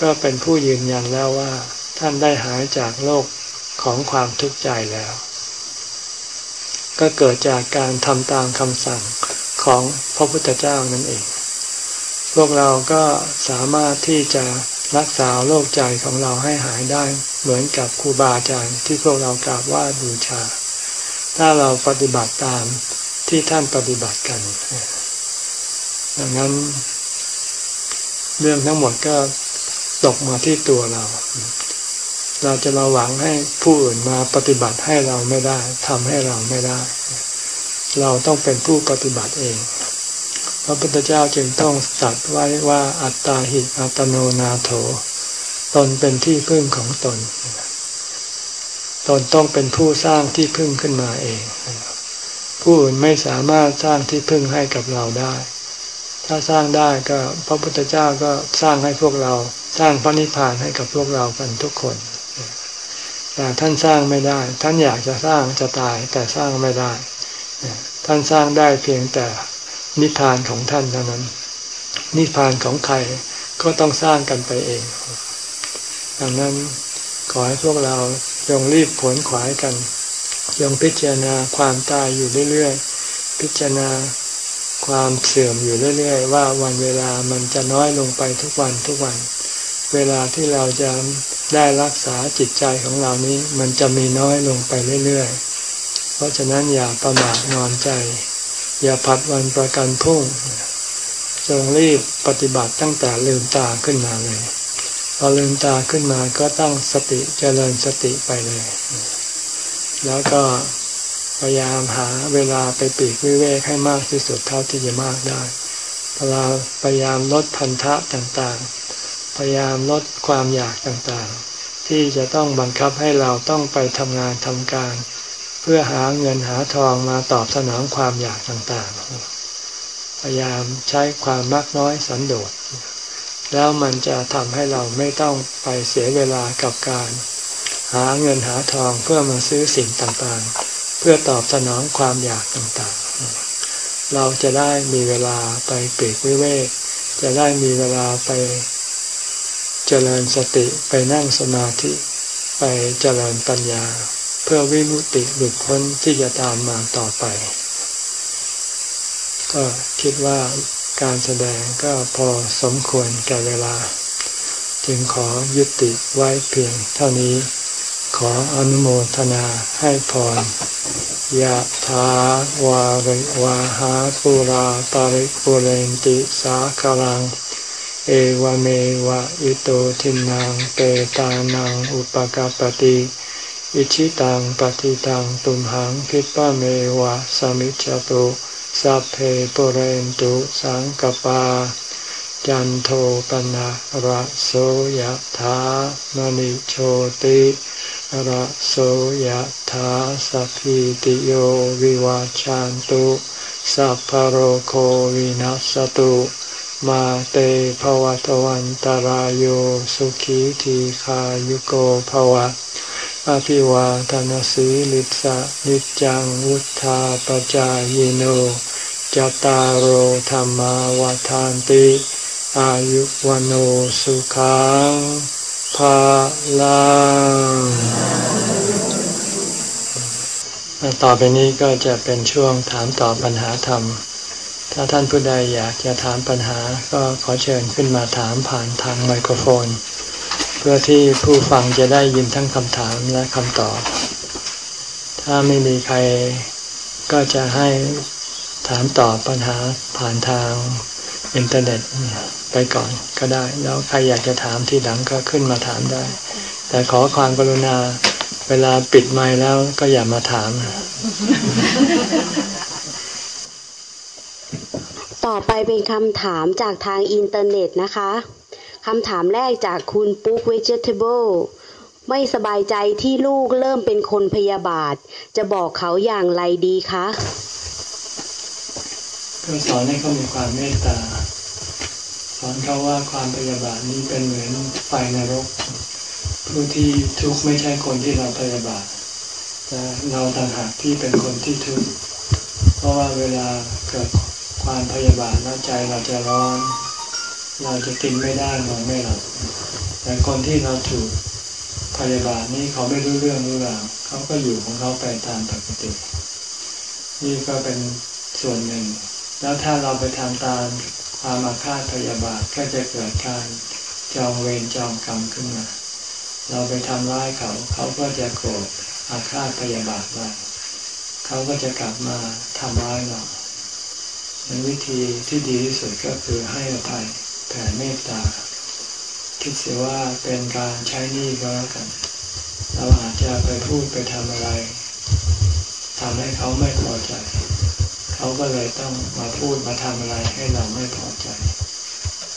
ก็เป็นผู้ยืนยันแล้วว่า ท่านได้หายจากโลกของความทุกข์ใจแล้ว ก็เกิดจากการทำตามคำสั่งของพระพุทธเจ้านั่นเอง พวกเราก็สามารถที่จะรักษาโรคใจของเราให้หายได้เหมือนกับครูบาอาจารย์ที่พวกเรากราบไหว้บูชา ถ้าเราปฏิบัติตามที่ท่านปฏิบัติกัน ดังนั้นเรื่องทั้งหมดก็ตกมาที่ตัวเรา เราจะมาหวังให้ผู้อื่นมาปฏิบัติให้เราไม่ได้ทำให้เราไม่ได้ เราต้องเป็นผู้ปฏิบัติเอง พระพุทธเจ้าจึงต้องตัดไว้ว่าอัตตาหิอัตโนนาโถ ตนเป็นที่พึ่งของตน ตนต้องเป็นผู้สร้างที่พึ่งขึ้นมาเอง ผู้อื่นไม่สามารถสร้างที่พึ่งให้กับเราได้ ถ้าสร้างได้ก็พระพุทธเจ้าก็สร้างให้พวกเรา สร้างพระนิพพานให้กับพวกเรากันทุกคน แต่ท่านสร้างไม่ได้ ท่านอยากจะสร้างจะตายแต่สร้างไม่ได้ ท่านสร้างได้เพียงแต่นิพพานของท่านเท่านั้น นิพพานของใครก็ต้องสร้างกันไปเอง ดังนั้นขอให้พวกเรา จงรีบผลขวายกัน จงพิจารณาความตายอยู่เรื่อยๆ พิจารณาความเสื่อมอยู่เรื่อยๆ ว่าวันเวลามันจะน้อยลงไปทุกวันทุกวัน เวลาที่เราจะได้รักษาจิตใจของเรานี้ มันจะมีน้อยลงไปเรื่อยๆ เพราะฉะนั้นอย่าประมาทนอนใจ อย่าผัดวันประกันพรุ่งจงรีบปฏิบัติตั้งแต่ลืมตาขึ้นมาเลย อลืมตาขึ้นมาก็ตั้งสติเจริญสติไปเลย แล้วก็พยายามหาเวลาไปปีกวิเวกให้มากที่สุดเท่าที่จะมากได้เราพยายามลดพันธะต่างๆ พยายามลดความอยากต่างๆ ที่จะต้องบังคับให้เราต้องไปทำงานทำการ เพื่อหาเงินหาทองมาตอบสนองความอยากต่างๆ พยายามใช้ความมากน้อยสันโดษ แล้วมันจะทำให้เราไม่ต้องไปเสียเวลากับการ หาเงินหาทองเพื่อมาซื้อสิ่งต่างๆ เพื่อตอบสนองความอยากต่างๆ เราจะได้มีเวลาไปปีกวิเวก จะได้มีเวลาไปเจริญสติไปนั่งสมาธิ ไปเจริญปัญญา เพื่อวิมุติหลุดพ้นที่จะตามมาต่อไป ก็คิดว่า การแสดงก็พอสมควรแก่เวลา จึงขอยุติไว้เพียงเท่านี้ ขออนุโมทนาให้พรยะถาวาริวาหาปุราปาริปุเรนติสาคลัง เอวเมวะอิโตทินังเปตานังอุปกาปติอิชิตังปฏิตังตุมหังคิปะเมวะสมิจจตุ สัพเพปเรนตุสังกปา จันโทปนะระโสยธามณิโชติระโสยธาสัพพิติโยวิวาจันตุสัพพโรโควินัสตุมาเตภวตวันตารโยสุขีทีขายุโกภวะ อภิวาทานสีลิสะนิจังวุธาปจายโนจตารโหธรรมาวาทานติ อายุวันสุขังภาลังต่อไปนี้ก็จะเป็นช่วงถามตอบปัญหาธรรม ถ้าท่านผู้ใดอยากจะถามปัญหาก็ขอเชิญขึ้นมาถามผ่านทางไมโครโฟน พื่อที่ผู้ฟังจะได้ยินทั้งคำถามและคำตอบ ถ้าไม่มีใครก็จะให้ถามตอบปัญหาผ่านทางอินเทอร์เน็ตไปก่อนก็ได้ แล้วใครอยากจะถามที่หลังก็ขึ้นมาถามได้ แต่ขอความกรุณาเวลาปิดไมค์แล้วก็อย่ามาถาม ต่อไปเป็นคำถามจากทางอินเทอร์เน็ตนะคะ คำถามแรกจากคุณปุ๊กเวจเทเบิลไม่สบายใจที่ลูกเริ่มเป็นคนพยาบาท จะบอกเขาอย่างไรดีคะก็สอนให้เขามีความเมตตา สอนเขาว่าความพยาบาทนี้เป็นเหมือนไฟนรก ผู้ที่ทุกข์ไม่ใช่คนที่เราพยาบาทแต่เราต่างหากที่เป็นคนที่ทุกข์เพราะว่าเวลาเกิดความพยาบาทแล้วใจเราจะร้อน เราจะกินไม่ได้นอนไม่หลับแต่คนที่เราถูกพยาบาทนี้เขาไม่รู้เรื่องรู้ราวเขาก็อยู่ของเขาไปตามปกติ นี่ก็เป็นส่วนหนึ่ง แล้วถ้าเราไปทำตามความอาฆาตพยาบาทก็จะเกิดการจองเวรจองกรรมขึ้นมา เราไปทำร้ายเขา เขาก็จะโกรธอาฆาตพยาบาทเราเขาก็จะกลับมาทำร้ายเราวิธีที่ดีที่สุดก็คือให้อภัย ผ่เมตตา คิดเสียว่าเป็นการใช้หนี้ก็แล้วกัน เราอาจจะไปพูดไปทำอะไรทำให้เขาไม่พอใจ เขาก็เลยต้องมาพูดมาทำอะไรให้เราไม่พอใจ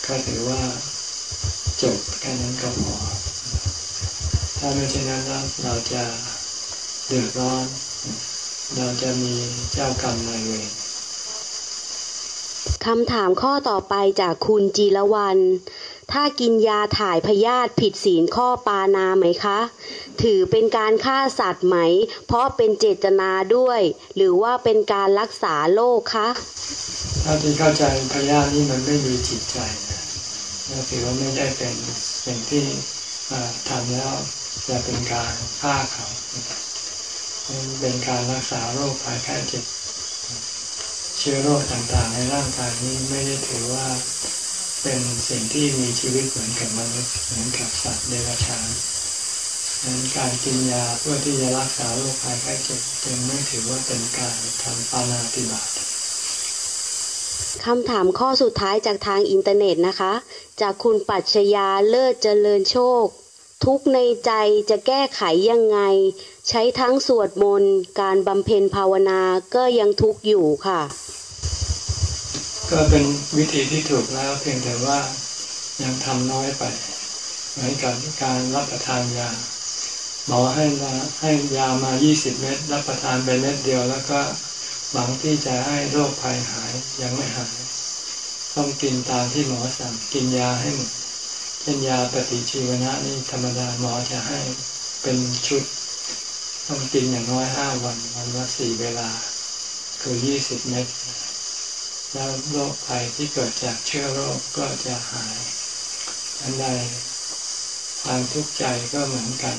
ก็ถือว่าจบแค่นั้นก็พอ ถ้าไม่เช่นนั้นเราจะเดือดร้อน เราจะมีเจ้ากรรมนายเวร คำถามข้อต่อไปจากคุณจีรวันถ้ากินยาถ่ายพยาธิผิดศีลข้อปานาไหมคะ ถือเป็นการฆ่าสัตว์ไหม เพราะเป็นเจตนาด้วย หรือว่าเป็นการรักษาโรคคะถ้าที่เข้าใจพยาธินี่มันไม่มีจิตใจนะถือว่าไม่ได้เป็นสิ่งที่ทำแล้วจะเป็นการฆ่าเขา เป็นการรักษาโรคภายแค่เจ็บ ชื้อโรคต่างๆ ในร่างกายนี้ไม่ได้ถือว่าเป็นสิ่งที่มีชีวิตเหมือนกับมนุษย์เหมือนกับสัตว์เดรัจฉานนั้นการกินยาเพื่อที่จะรักษาโรคภัยไข้เจ็บจึงไม่ถือว่าเป็นการทำปานาติบาตคำถามข้อสุดท้ายจากทางอินเทอร์เน็ตนะคะ จากคุณปัชญาเลิศเจริญโชค ทุกในใจจะแก้ไขยังไง ใช้ทั้งสวดมนต์ การบำเพ็ญภาวนาก็ยังทุกอยู่ค่ะ ก็เป็นวิธีที่ถูกแล้วเพียงแต่ว่ายังทำน้อยไป เหมือนกับการรับประทานยาหมอให้มาให้ยามา 20 เม็ดรับประทานไปเม็ดเดียว แล้วก็หวังที่จะให้โรคภัยหายยังไม่หาย ต้องกินตามที่หมอสั่งกินยาให้หมดเช่นยาปฏิชีวนะนี่ธรรมดาหมอจะให้เป็นชุด ต้องกินอย่างน้อยห้าวันวันละสี่เวลา คือยี่สิบเม็ด แล้วโรคภัยที่เกิดจากเชื้อโรคก็จะหายอันใดความทุกข์ใจก็เหมือนกัน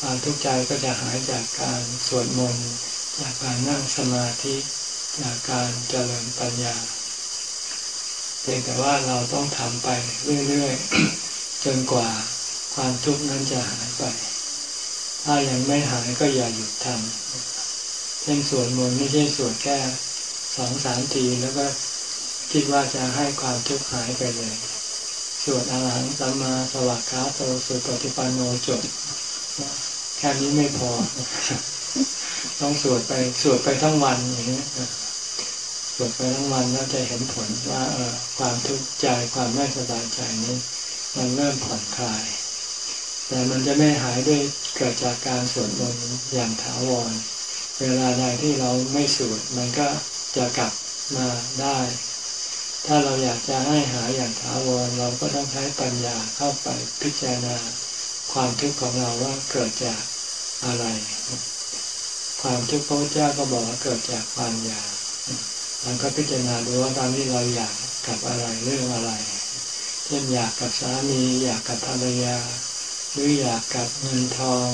ความทุกข์ใจก็จะหายจากการสวดมนต์จากการนั่งสมาธิจากการเจริญปัญญาเพียงแต่ว่าเราต้องทำไปเรื่อยๆจนกว่าความทุกข์นั้นจะหายไป ถ้ายังไม่หายก็อย่าหยุดทำเช่นสวดมนต์ไม่ใช่สวดแค่ สองสามทีแล้วก็คิดว่าจะให้ความทุกข์หายไปเลยสวดอาหังสัมมาสวัสดิ์ขาโตสุปฏิปันโนจบแค่นี้ไม่พอ ต้องสวดไปสวดไปทั้งวันอย่างนี้สวดไปทั้งวันแล้วจะเห็นผลว่าเออความทุกข์ใจความไม่สบายใจนี้ มันเริ่มผ่อนคลาย แต่มันจะไม่หายด้วยเกิดจากการสวดมนต์อย่างถาวร เวลาใดที่เราไม่สวดมันก็ จะกลับมาได้ ถ้าเราอยากจะให้หาอย่างถาวรเราก็ต้องใช้ปัญญาเข้าไปพิจารณา ความทุกข์ของเราว่าเกิดจากอะไร ความทุกข์พระเจ้าก็บอกว่าเกิดจากความอยากเราก็พิจารณาดูว่าตอนที่เราอยากกับอะไรเรื่องอะไร เช่นอยากกับสามีอยากกับภรรยา หรืออยากกับเงินทอง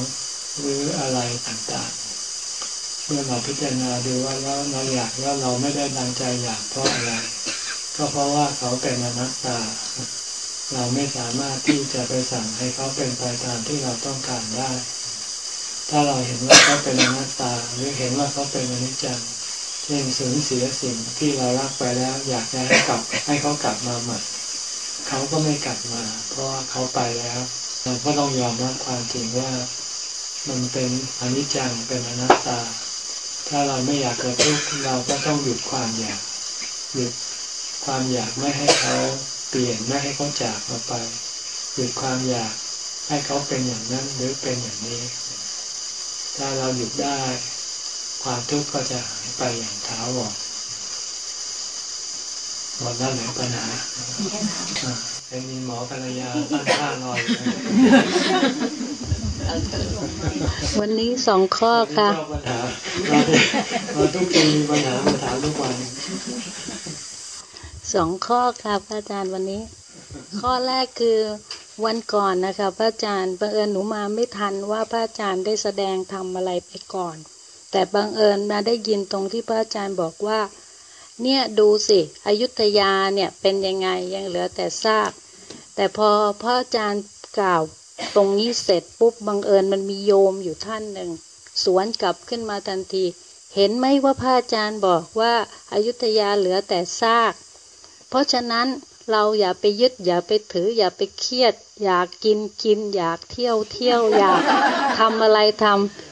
หรืออะไรต่าง มื่อเราพิจารณาดูว่าเราเราอยากแล้วเราไม่ได้ดังใจอยากเพราะอะไร ก็เพราะว่าเขาเป็นอนัตตา เราไม่สามารถที่จะไปสั่งให้เขาเป็นไปตามที่เราต้องการได้ ถ้าเราเห็นว่าเขาเป็นอนัตตา หรือเห็นว่าเขาเป็นอนิจจังเช่นสูญเสียสิ่งที่เรารักไปแล้ว อยากจะให้กลับให้เขากลับมาใหม่เขาก็ไม่กลับมา เพราะว่าเขาไปแล้ว เราก็ต้องยอมรับความจริงว่า มันเป็นอนิจจังเป็นอนัตตา ถ้าเราไม่อยากเกิดทุกข์เราก็ต้องหยุดความอยากหยุดความอยากไม่ให้เขาเปลี่ยนไม่ให้เขาจากเราไป หยุดความอยากให้เขาเป็นอย่างนั้นหรือเป็นอย่างนี้ ถ้าเราหยุดได้ ความทุกข์ก็จะหายไปอย่างถาวรหมดแล้วหลือปัญหา เป็นมีหมอภรรยาตั้งท่ารอยวันนี้สองข้อค่ะปัญหาเราทุกคนมีปัญหามาถามทุกวันสองข้อค่ะพระอาจารย์วันนี้ ข้อแรกคือวันก่อนนะคะพระอาจารย์บังเอิญหนูมาไม่ทันว่าพระอาจารย์ได้แสดงทำอะไรไปก่อน แต่บังเอิญมาได้ยินตรงที่พระอาจารย์บอกว่า เนี่ยดูสิอยุธยาเนี่ยเป็นยังไงยังเหลือแต่ซาก แต่พอพระอาจารย์กล่าวตรงนี้เสร็จปุ๊บบังเอิญมันมีโยมอยู่ท่านหนึ่งสวนกลับขึ้นมาทันที เห็นไหมว่าพระอาจารย์บอกว่าอายุทยาเหลือแต่ซาก เพราะฉะนั้นเราอย่าไปยึดอย่าไปถืออย่าไปเครียด อยากกินกิน อยากเที่ยวเที่ยวอยากทำอะไรทำ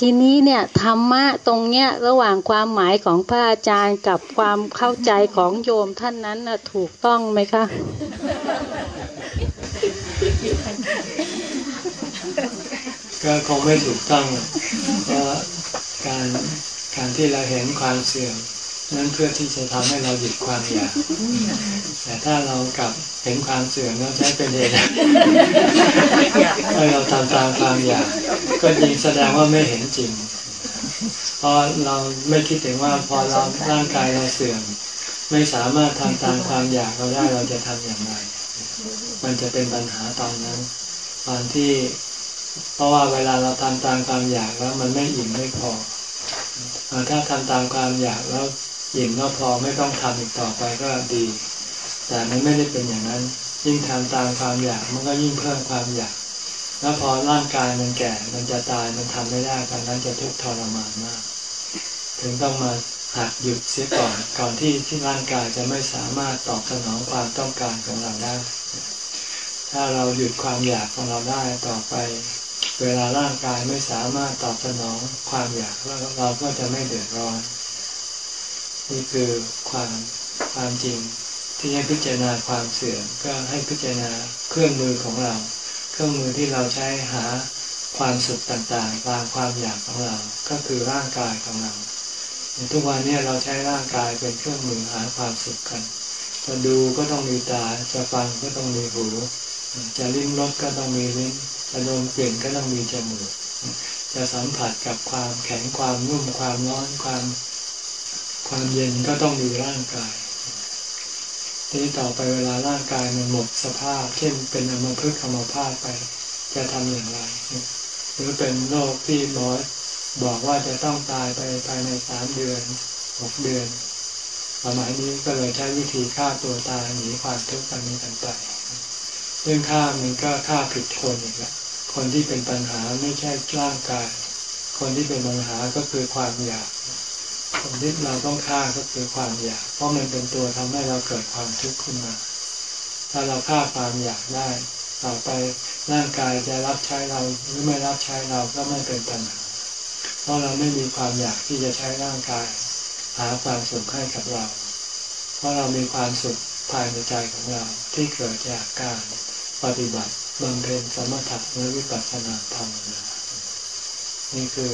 ทีนี้เนี่ยธรรมะตรงเนี้ยระหว่างความหมายของพระอาจารย์กับความเข้าใจของโยมท่านนั้นนะถูกต้องไหมคะก็คงไม่ถูกต้องเพราะการการที่เราเห็นความเสื่อม นั้นเพื่อที่จะทำให้เราหยุดความอยาก แต่ถ้าเรากลับเห็นความเสื่อมแล้วใช้เป็นเหตุให้เราทำตามความอยาก ก็ยิงแสดงว่าไม่เห็นจริง เพราะเราไม่คิดถึงว่าพอเราร่างกายเราเสื่อม ไม่สามารถทำตามความอยากเราได้เราจะทำอย่างไร มันจะเป็นปัญหาตอนนั้น ตอนที่ เพราะว่าเวลาเราทำตามความอยากแล้วมันไม่อิ่มไม่พอถ้าทำตามความอยากแล้ว อิ่มแล้วพอไม่ต้องทำอีกต่อไปก็ดี แต่มันไม่ได้เป็นอย่างนั้น ยิ่งทำตามความอยากมันก็ยิ่งเพิ่มความอยาก แล้วพอร่างกายมันแก่ มันจะตายมันทำไม่ได้ตอนนั้นจะทุกข์ทรมานมาก ถึงต้องมาหักหยุดเสียก่อนก่อนที่ที่ร่างกายจะไม่สามารถตอบสนองความต้องการของเราได้ ถ้าเราหยุดความอยากของเราได้ต่อไป เวลาร่างกายไม่สามารถตอบสนองความอยากแล้วเราก็จะไม่เดือดร้อน นี่คือความความจริงที่ให้พิจารณาความเสื่อมก็ให้พิจารณาเครื่องมือของเรา เครื่องมือที่เราใช้หาความสุขต่างๆ ตามความอยากของเรา ก็คือร่างกายของเราในทุกวันนี้เราใช้ร่างกายเป็นเครื่องมือหาความสุขกันจะดูก็ต้องมีตา จะฟังก็ต้องมีหู จะลิ้มรสก็ต้องมีลิ้น จะดมกลิ่นก็ต้องมีจมูก จะสัมผัสกับความแข็งความนุ่มความร้อนความ ความเย็นก็ต้องมีร่างกาย ทีนี้ต่อไปเวลาร่างกายมันหมดสภาพ เช่นเป็นอมพฤกษ์อัมพาตไปจะทำอย่างไร หรือเป็นโรคที่หมอบอกว่าจะต้องตายไปภายในสามเดือนหกเดือนสมัยนี้ก็เลยใช้วิธีฆ่าตัวตายหนีความทุกข์กันนี้กันไปเรื่องฆ่ามันก็ฆ่าผิดคนอีกละคนที่เป็นปัญหาไม่ใช่ร่างกาย คนที่เป็นปัญหาก็คือความอยาก คนที่เราต้องฆ่าก็คือความอยาก เพราะมันเป็นตัวทำให้เราเกิดความทุกข์ขึ้นมา ถ้าเราฆ่าความอยากได้ ต่อไปร่างกายจะรับใช้เราหรือไม่รับใช้เราก็ไม่เป็นปัญหา เพราะเราไม่มีความอยากที่จะใช้ร่างกาย หาความสุขให้กับเรา เพราะเรามีความสุขภายในใจของเราที่เกิดจากการปฏิบัติบำเพ็ญสมถะหรือวิปัสสนาธรรมนะนี่คือ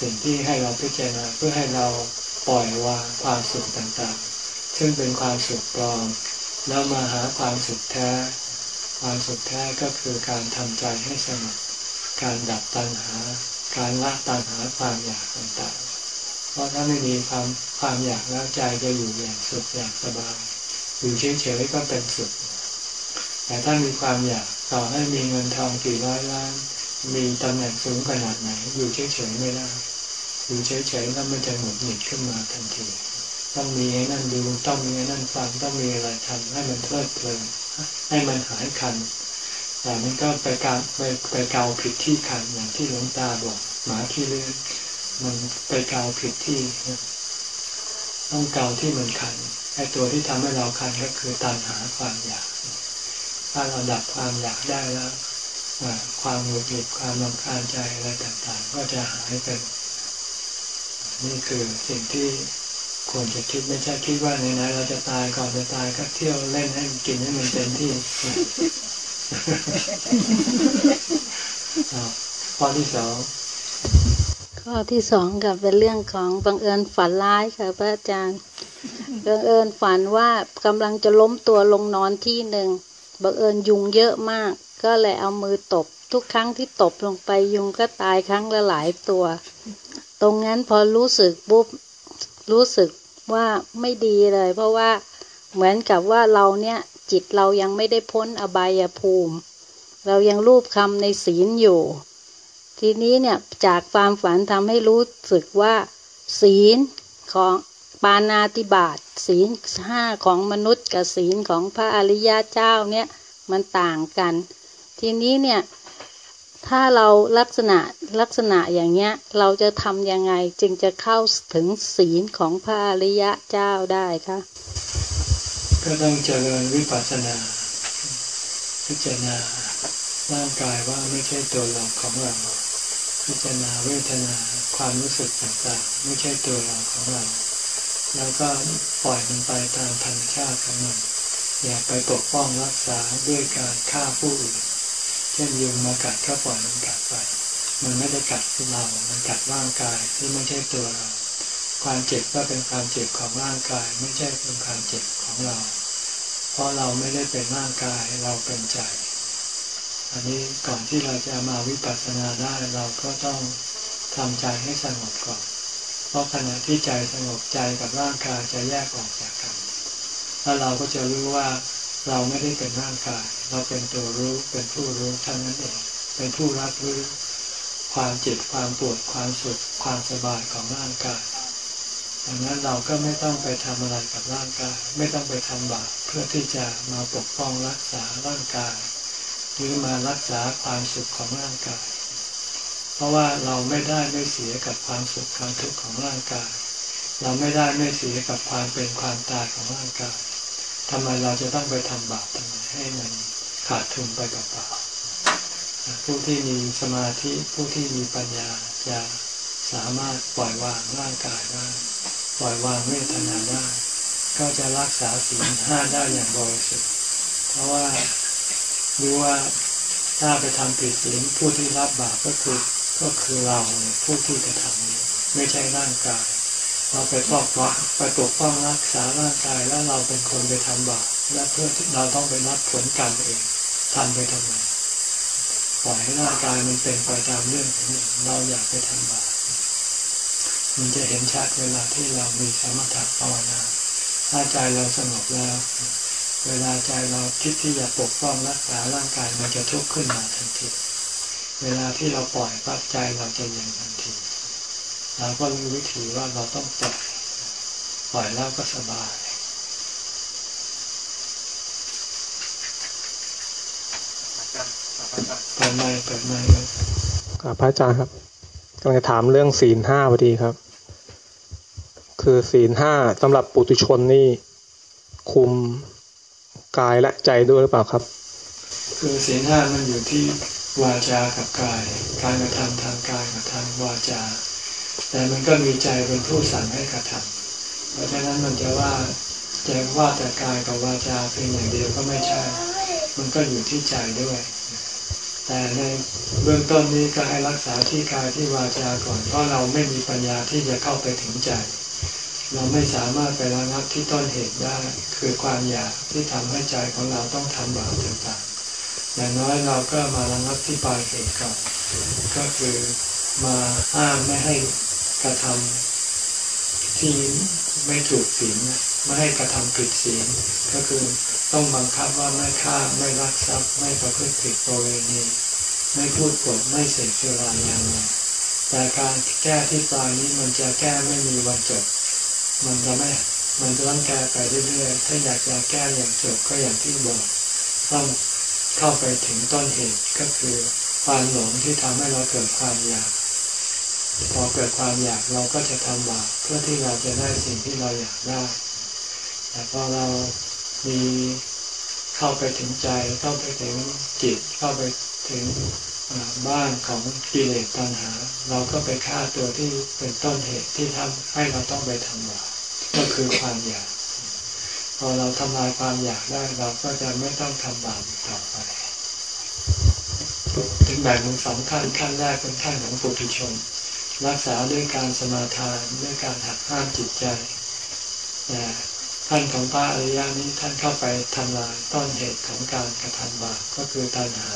สิ่งที่ให้เราพิจารณาเพื่อให้เราปล่อยวางความสุขต่างๆ ซึ่งเป็นความสุขปลอม แล้วมาหาความสุขแท้ ความสุขแท้ก็คือการทำใจให้สงบการดับตัณหา การละตัณหาความอยากต่างๆ เพราะถ้าไม่มีความความอยากแล้วใจจะอยู่อย่างสุขอย่างสบายอยู่เฉยๆก็เป็นสุขแต่ถ้ามีความอยากต่อให้มีเงินทองกี่ร้อยล้าน มีตำแหน่งสูงขนาดไหน อยู่เฉยๆไม่ได้อยู่เฉยๆแล้วมันจะหงุดหงิดขึ้นมาทันที ต้องมีนั่นดูต้องมีนั่นฟังต้องมีอะไรทำให้มันเพลิดเพลินให้มันหายคัน แต่มันก็ไปกาไปไปเกาผิดที่คันอย่างที่หลวงตาบอกหมาขี้เลื่อนมันไปเกาผิดที่ ต้องเกาที่มันคันไอ้ตัวที่ทำให้เราคันก็คือตัณหาความอยาก ถ้าเราดับความอยากได้แล้ว ความหงุดหงิดความรำคาญใจอะไรต่างๆ ก็จะหายไปนี่คือสิ่งที่ควรจะคิดไม่ใช่คิดว่าไหนๆเราจะตายก่อนจะตายก็เที่ยวเล่นให้มันกินให้มันเต็มที่ข้อที่สองข้อที่สองกับเป็นเรื่องของบังเอิญฝันร้ายค่ะพระอาจารย์บังเอิญฝันว่ากำลังจะล้มตัวลงนอนที่หนึ่งบังเอิญยุงเยอะมาก ก็เลยเอามือตบ ทุกครั้งที่ตบลงไปยุงก็ตายครั้งละหลายตัว ตรงนั้นพอรู้สึกปุ๊บรู้สึกว่าไม่ดีเลย เพราะว่าเหมือนกับว่าเราเนี่ยจิตเรายังไม่ได้พ้นอบายภูมิ เรายังรูปคำในศีลอยู่ ทีนี้เนี่ยจากความฝันทำให้รู้สึกว่า ศีลของปานาติบาตศีลห้าของมนุษย์กับศีลของพระอริยะเจ้าเนี่ยมันต่างกัน ทีนี้เนี่ย ถ้าเราลักษณะลักษณะอย่างเงี้ย เราจะทำยังไงจึงจะเข้าถึงศีลของพระอริยะเจ้าได้คะก็ต้องเจริญวิปัสสนา พิจารณาร่างกายว่าไม่ใช่ตัวเราของเรา พิจารณาเวทนาความรู้สึกต่างๆ ไม่ใช่ตัวเราของเรา แล้วก็ปล่อยมันไปตามธรรมชาติของมัน อย่าไปปกป้องรักษาด้วยการฆ่าผู้อื่น เช่นยุงมากัดก็ปล่อยมันกัดไป มันไม่ได้กัดเรา มันกัดร่างกายที่ไม่ใช่ตัวเรา ความเจ็บก็เป็นความเจ็บของร่างกาย ไม่ใช่เป็นความเจ็บของเรา เพราะเราไม่ได้เป็นร่างกายเราเป็นใจ อันนี้ก่อนที่เราจะมาวิปัสสนาได้เราก็ต้องทำใจให้สงบก่อน เพราะขณะที่ใจสงบใจกับร่างกายจะแยกออกจากกัน แล้วเราก็จะรู้ว่า เราไม่ได้เป็นร่างกาย เราเป็นตัวรู้เป็นผู้รู้เท่านั้นเอง เป็นผู้รับรู้ความเจ็บความปวดความสุขความสบายของร่างกายดังนั้นเราก็ไม่ต้องไปทำอะไรกับร่างกาย ไม่ต้องไปทำบาปเพื่อที่จะมาปกป้องรักษาร่างกาย หรือมารักษาความสุขของร่างกาย เพราะว่าเราไม่ได้ไม่เสียกับความสุขความทุกข์ของร่างกาย เราไม่ได้ไม่เสียกับความเป็นความตายของร่างกาย ทำไมเราจะต้องไปทำบาปทำไมให้มันขาดทุนไปกับเปล่าผู้ที่มีสมาธิผู้ที่มีปัญญาจะสามารถปล่อยวางร่างกายได้ปล่อยวางเวทนาได้ก็จะรักษาศีลห้าได้อย่างบริสุทธิ์เพราะว่ารู้ว่าถ้าไปทำผิดศีลผู้ที่รับบาปก็คือก็คือเราผู้ที่จะทำนี้ไม่ใช่ร่างกาย เราไปปกป้องไปปกป้องรักษาร่างกายแล้วเราเป็นคนไปทำบาปและเพื่อที่เราต้องไปรับผลกรรมเองทำไปทำไมปล่อยให้ร่างกายมันเป็นไปตามเรื่องของมันเราอยากไปทำบาปมันจะเห็นชัดเวลาที่เรามีสมถะภาวนาถ้าใจเราสงบแล้ว เวลาใจเราคิดที่จะปกป้องรักษาร่างกายมันจะทุกข์ขึ้นมาทันที เวลาที่เราปล่อยปั๊บใจเราจะเย็นทัน เราก็รู้วิธีว่าเราต้องปล่อยปล่อยแล้วก็สบายเปิดไม้เปิดไม้ครับพระอาจารย์ครับกำลังจะถามเรื่องศีลห้าพอดีครับ คือศีลห้าสำหรับปุถุชนนี่คุมกายและใจด้วยหรือเปล่าครับ คือศีลห้ามันอยู่ที่วาจากับกาย การกระทำทางกายกับทางวาจา แต่มันก็มีใจเป็นผู้สั่งให้กระทำเพราะฉะนั้นมันจะว่าจะว่าแต่กายกับวาจาเพียงอย่างเดียวก็ไม่ใช่ มันก็อยู่ที่ใจด้วย แต่ในเบื้องต้นนี้ก็ให้รักษาที่กายที่วาจาก่อน เพราะเราไม่มีปัญญาที่จะเข้าไปถึงใจ เราไม่สามารถไประงับที่ต้นเหตุได้ คือความอยากที่ทำให้ใจของเราต้องทำบาปต่างๆ อย่างน้อยเราก็มาระงับที่ปลายเหตุก่อน ก็คือมาห้ามไม่ให้ กระทำที่ไม่ถูกศีลไม่ให้กระทำผิดศีลก็คือต้องบังคับว่าไม่ฆ่าไม่รักทรัพย์ ไม่ประพฤติผิดประเวณีไม่พูดปดไม่เสพสุราอย่างไรแต่การแก้ที่ปลายนี้มันจะแก้ไม่มีวันจบ มันจะไม่มันจะต้องแก้ไปเรื่อยๆ ถ้าอยากจะแก้อย่างจบก็อย่างที่บอกต้องเข้าไปถึงต้นเหตุก็คือความหลงที่ทำให้เราเกิดความอยาก พอเกิดความอยากเราก็จะทำบาปเพื่อที่เราจะได้สิ่งที่เราอยากได้ แต่พอเรามีเข้าไปถึงใจเข้าไปถึงจิตเข้าไปถึงบ้านของกิเลสตัณหา เราก็ไปฆ่าตัวที่เป็นต้นเหตุที่ทำให้เราต้องไปทำบาปก็คือความอยาก พอเราทำลายความอยากได้เราก็จะไม่ต้องทำบาปต่อไป ถึงแบ่งเป็นสองขั้นขั้นแรกเป็นขั้นของปุถุชน รักษาด้วยการสมาทานด้วยการหักห้ามจิตใจแต่ท่านของพระอริยานี้ท่านเข้าไปทำลายต้นเหตุของการกระทำบาปก็คือตัณหา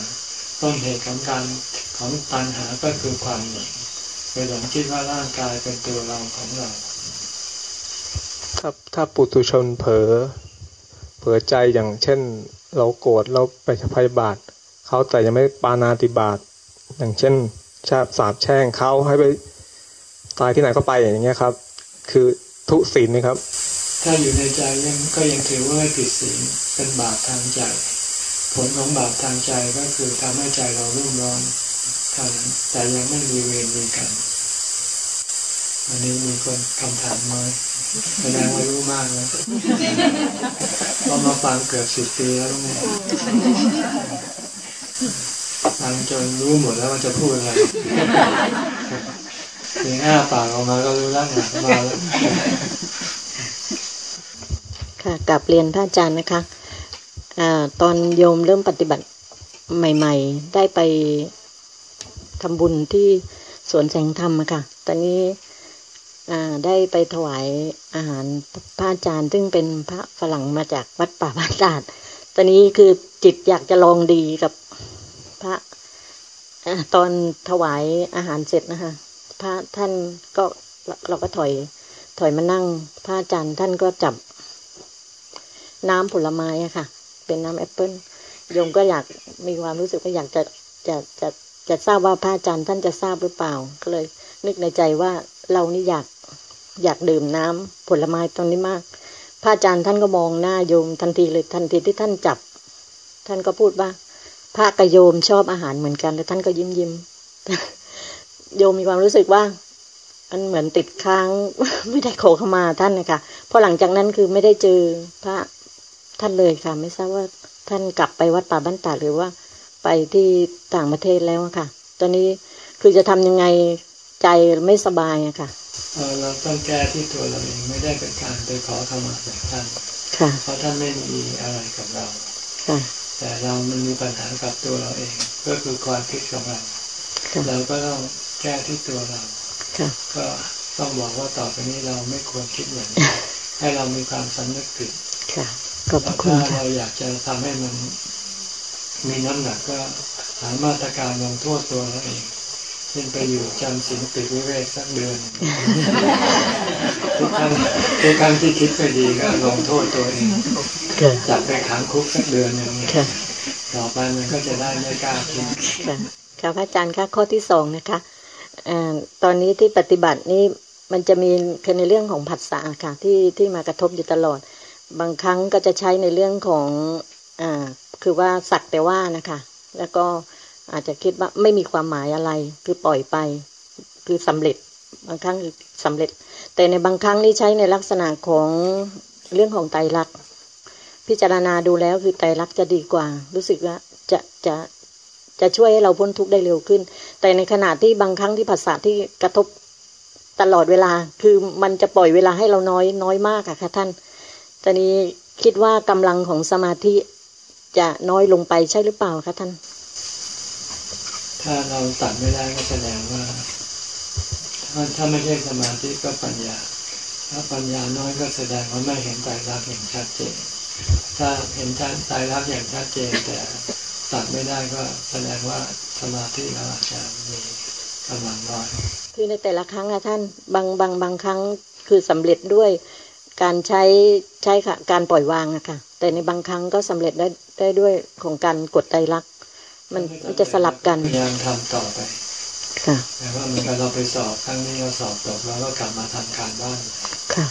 ต้นเหตุของการของตัณหาก็คือความหลงไปหลงคิดว่าร่างกายเป็นตัวเราของเรา ถ้าถ้าปุถุชนเผลอเผลอใจอย่างเช่น เราโกรธเราไปพยาบาทเขาแต่ยังไม่ปานาติบาตอย่างเช่นชาบสาบแช่งเขาให้ไป ตายที่ไหนก็ไปอย่างเงี้ยครับ คือทุศีลนะครับ ถ้าอยู่ในใจยังก็ยังถือว่าไม่ผิดศีลเป็นบาปทางใจ ผลของบาปทางใจก็คือทำให้ใจเรารุ่มร้อนเท่านั้นแต่ยังไม่มีเวรมีกรรมวันนี้มีคนคำถามน้อยแสดงว่ารู้มากแล้วเรามาฟังเกือบสิบปีแล้วเนี่ยฟังจนรู้หมดแล้วว่าจะพูดอะไร เพียงอ้าปากออกมาก็รู้แล้วนะมาแล้วค่ะกลับเรียนพระอาจารย์นะคะอตอนโยมเริ่มปฏิบัติใหม่ ๆ ได้ไปทำบุญที่สวนแสงธรรมค่ะ ตอนนี้ได้ไปถวายอาหารพระอาจารย์ ซึ่งเป็นพระฝรั่งมาจากวัดป่าบ้านตาดตอนนี้คือจิตอยากจะลองดีกับพระอตอนถวายอาหารเสร็จนะคะ พระท่านก็เราก็ถอย ถอยมานั่ง พระอาจารย์ท่านก็จับ น้ำผลไม้อะค่ะ เป็นน้ำแอปเปิ้ลโยมก็อยากมีความรู้สึกว่าอยากจะจะจะจะทราบว่าพระอาจารย์ท่านจะทราบหรือเปล่า ก็เลย นึกในใจว่าเรานี่อยากอยากดื่มน้ำผลไม้ตอนนี้มาก พระอาจารย์ท่านก็มองหน้าโยมทันทีเลยทันทีที่ท่านจับ ท่านก็พูดว่า พระกับโยมชอบอาหารเหมือนกันแล้วท่านก็ยิ้มยิ้ม โยมมีความรู้สึกว่ามันเหมือนติดค้างไม่ได้ขอเข้ามาท่านนะคะเพราะหลังจากนั้นคือไม่ได้เจอพระท่านเลยค่ะ ไม่ทราบว่าท่านกลับไปวัดป่าบ้านตาดหรือว่าไปที่ต่างประเทศแล้วอะค่ะ ตอนนี้คือจะทำยังไงใจไม่สบายอะค่ะเอ่อเราต้องแก้ที่ตัวเราเองไม่ได้เป็นการไปขอขมาจากท่านค่ะเพราะท่านไม่มีอะไรกับเราค่ะแต่เรามันมีปัญหากับตัวเราเอง ก็คือความคิดของเราค่ะเราก็ต้อง แก้ที่ตัวเราค่ะก็ต้องบอกว่าต่อไปนี้เราไม่ควรคิดอย่างนี้ให้เรามีความสำนึกผิดค่ะขอบพแล้ระวคุณถ้าค่ะเราอยากจะทำให้มันมีน้ำหนักก็หามาตรการลงโทษตัวเราเองเช่นไปอยู่จำศีลปิดวิเวกสักเดือนทุกครั้งทุกครั้งที่คิดไม่ดีก็ลงโทษตัวเองค่ะจับไปขังคุกสักเดือนหนึ่งค่ะต่อไปมันก็จะได้ไม่กล้าคิดค่ะค่ะพระอาจารย์คะข้อที่สองนะคะอ่า ตอนนี้ที่ปฏิบัตินี่มันจะมีคือในเรื่องของผัสสะค่ะที่ที่มากระทบอยู่ตลอด บางครั้งก็จะใช้ในเรื่องของอคือว่าสักแต่ว่านะคะ แล้วก็อาจจะคิดว่าไม่มีความหมายอะไร คือปล่อยไป คือสำเร็จบางครั้งคือสำเร็จ แต่ในบางครั้งนี่ใช้ในลักษณะของเรื่องของไตรลักษณ์พิจารณาดูแล้วคือไตรลักษณ์จะดีกว่า รู้สึกว่าจะจะ จะช่วยให้เราพ้นทุกข์ได้เร็วขึ้น แต่ในขณะที่บางครั้งที่ภาษาที่กระทบตลอดเวลา คือมันจะปล่อยเวลาให้เราน้อยน้อยมากอะค่ะท่าน ตอนนี้คิดว่ากำลังของสมาธิจะน้อยลงไปใช่หรือเปล่าคะท่าน ถ้าเราตัดไม่ได้ก็แสดงว่า ถ้าถ้าไม่ใช่สมาธิก็ปัญญา ถ้าปัญญาน้อยก็แสดงว่าไม่เห็นไตรลักอย่างชัดเจน ถ้าเห็นไตรลักอย่างชัดเจนแต่ ตัดไม่ได้ก็แสดงว่าสมาธิเราอาจจะมีกำลังน้อย คือในแต่ละครั้งอะท่านบางบางบางครั้งคือสำเร็จด้วยการใช้ใช้ค่ะการปล่อยวางอะค่ะแต่ในบางครั้งก็สำเร็จได้ได้ด้วยของการกดไตรลักษณ์มันมันจะสลับกันพยายามทำต่อไปค่ะแต่ว่าเหมือนกับเราไปสอบครั้งนี้เราสอบตกเราก็กลับมาทำการบ้านค่ะ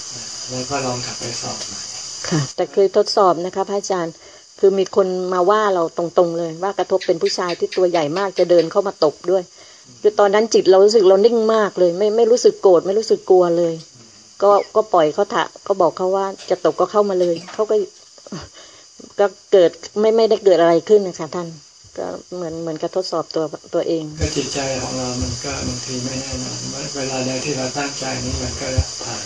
แล้วก็ลองกลับไปสอบใหม่ค่ะ แต่เคยทดสอบนะคะพระอาจารย์ คือมีคนมาว่าเราตรงๆเลย ว่ากระทบเป็นผู้ชายที่ตัวใหญ่มากจะเดินเข้ามาตบด้วยคือตอนนั้นจิตเรารู้สึกเรานิ่งมากเลย ไม่ไม่รู้สึกโกรธไม่รู้สึกกลัวเลย ก็ก็ปล่อยเขาถะก็บอกเขาว่าจะตบก็เข้ามาเลยเขาก็ก็เกิดไม่ไม่ได้เกิดอะไรขึ้นนะคะท่าน ก็เหมือนเหมือนกับทดสอบตัวตัวเองก็จิตใจของเรา มันก็บางทีไม่แน่นอนเวลาใดที่เราตั้งใจนี้มันก็ผ่าน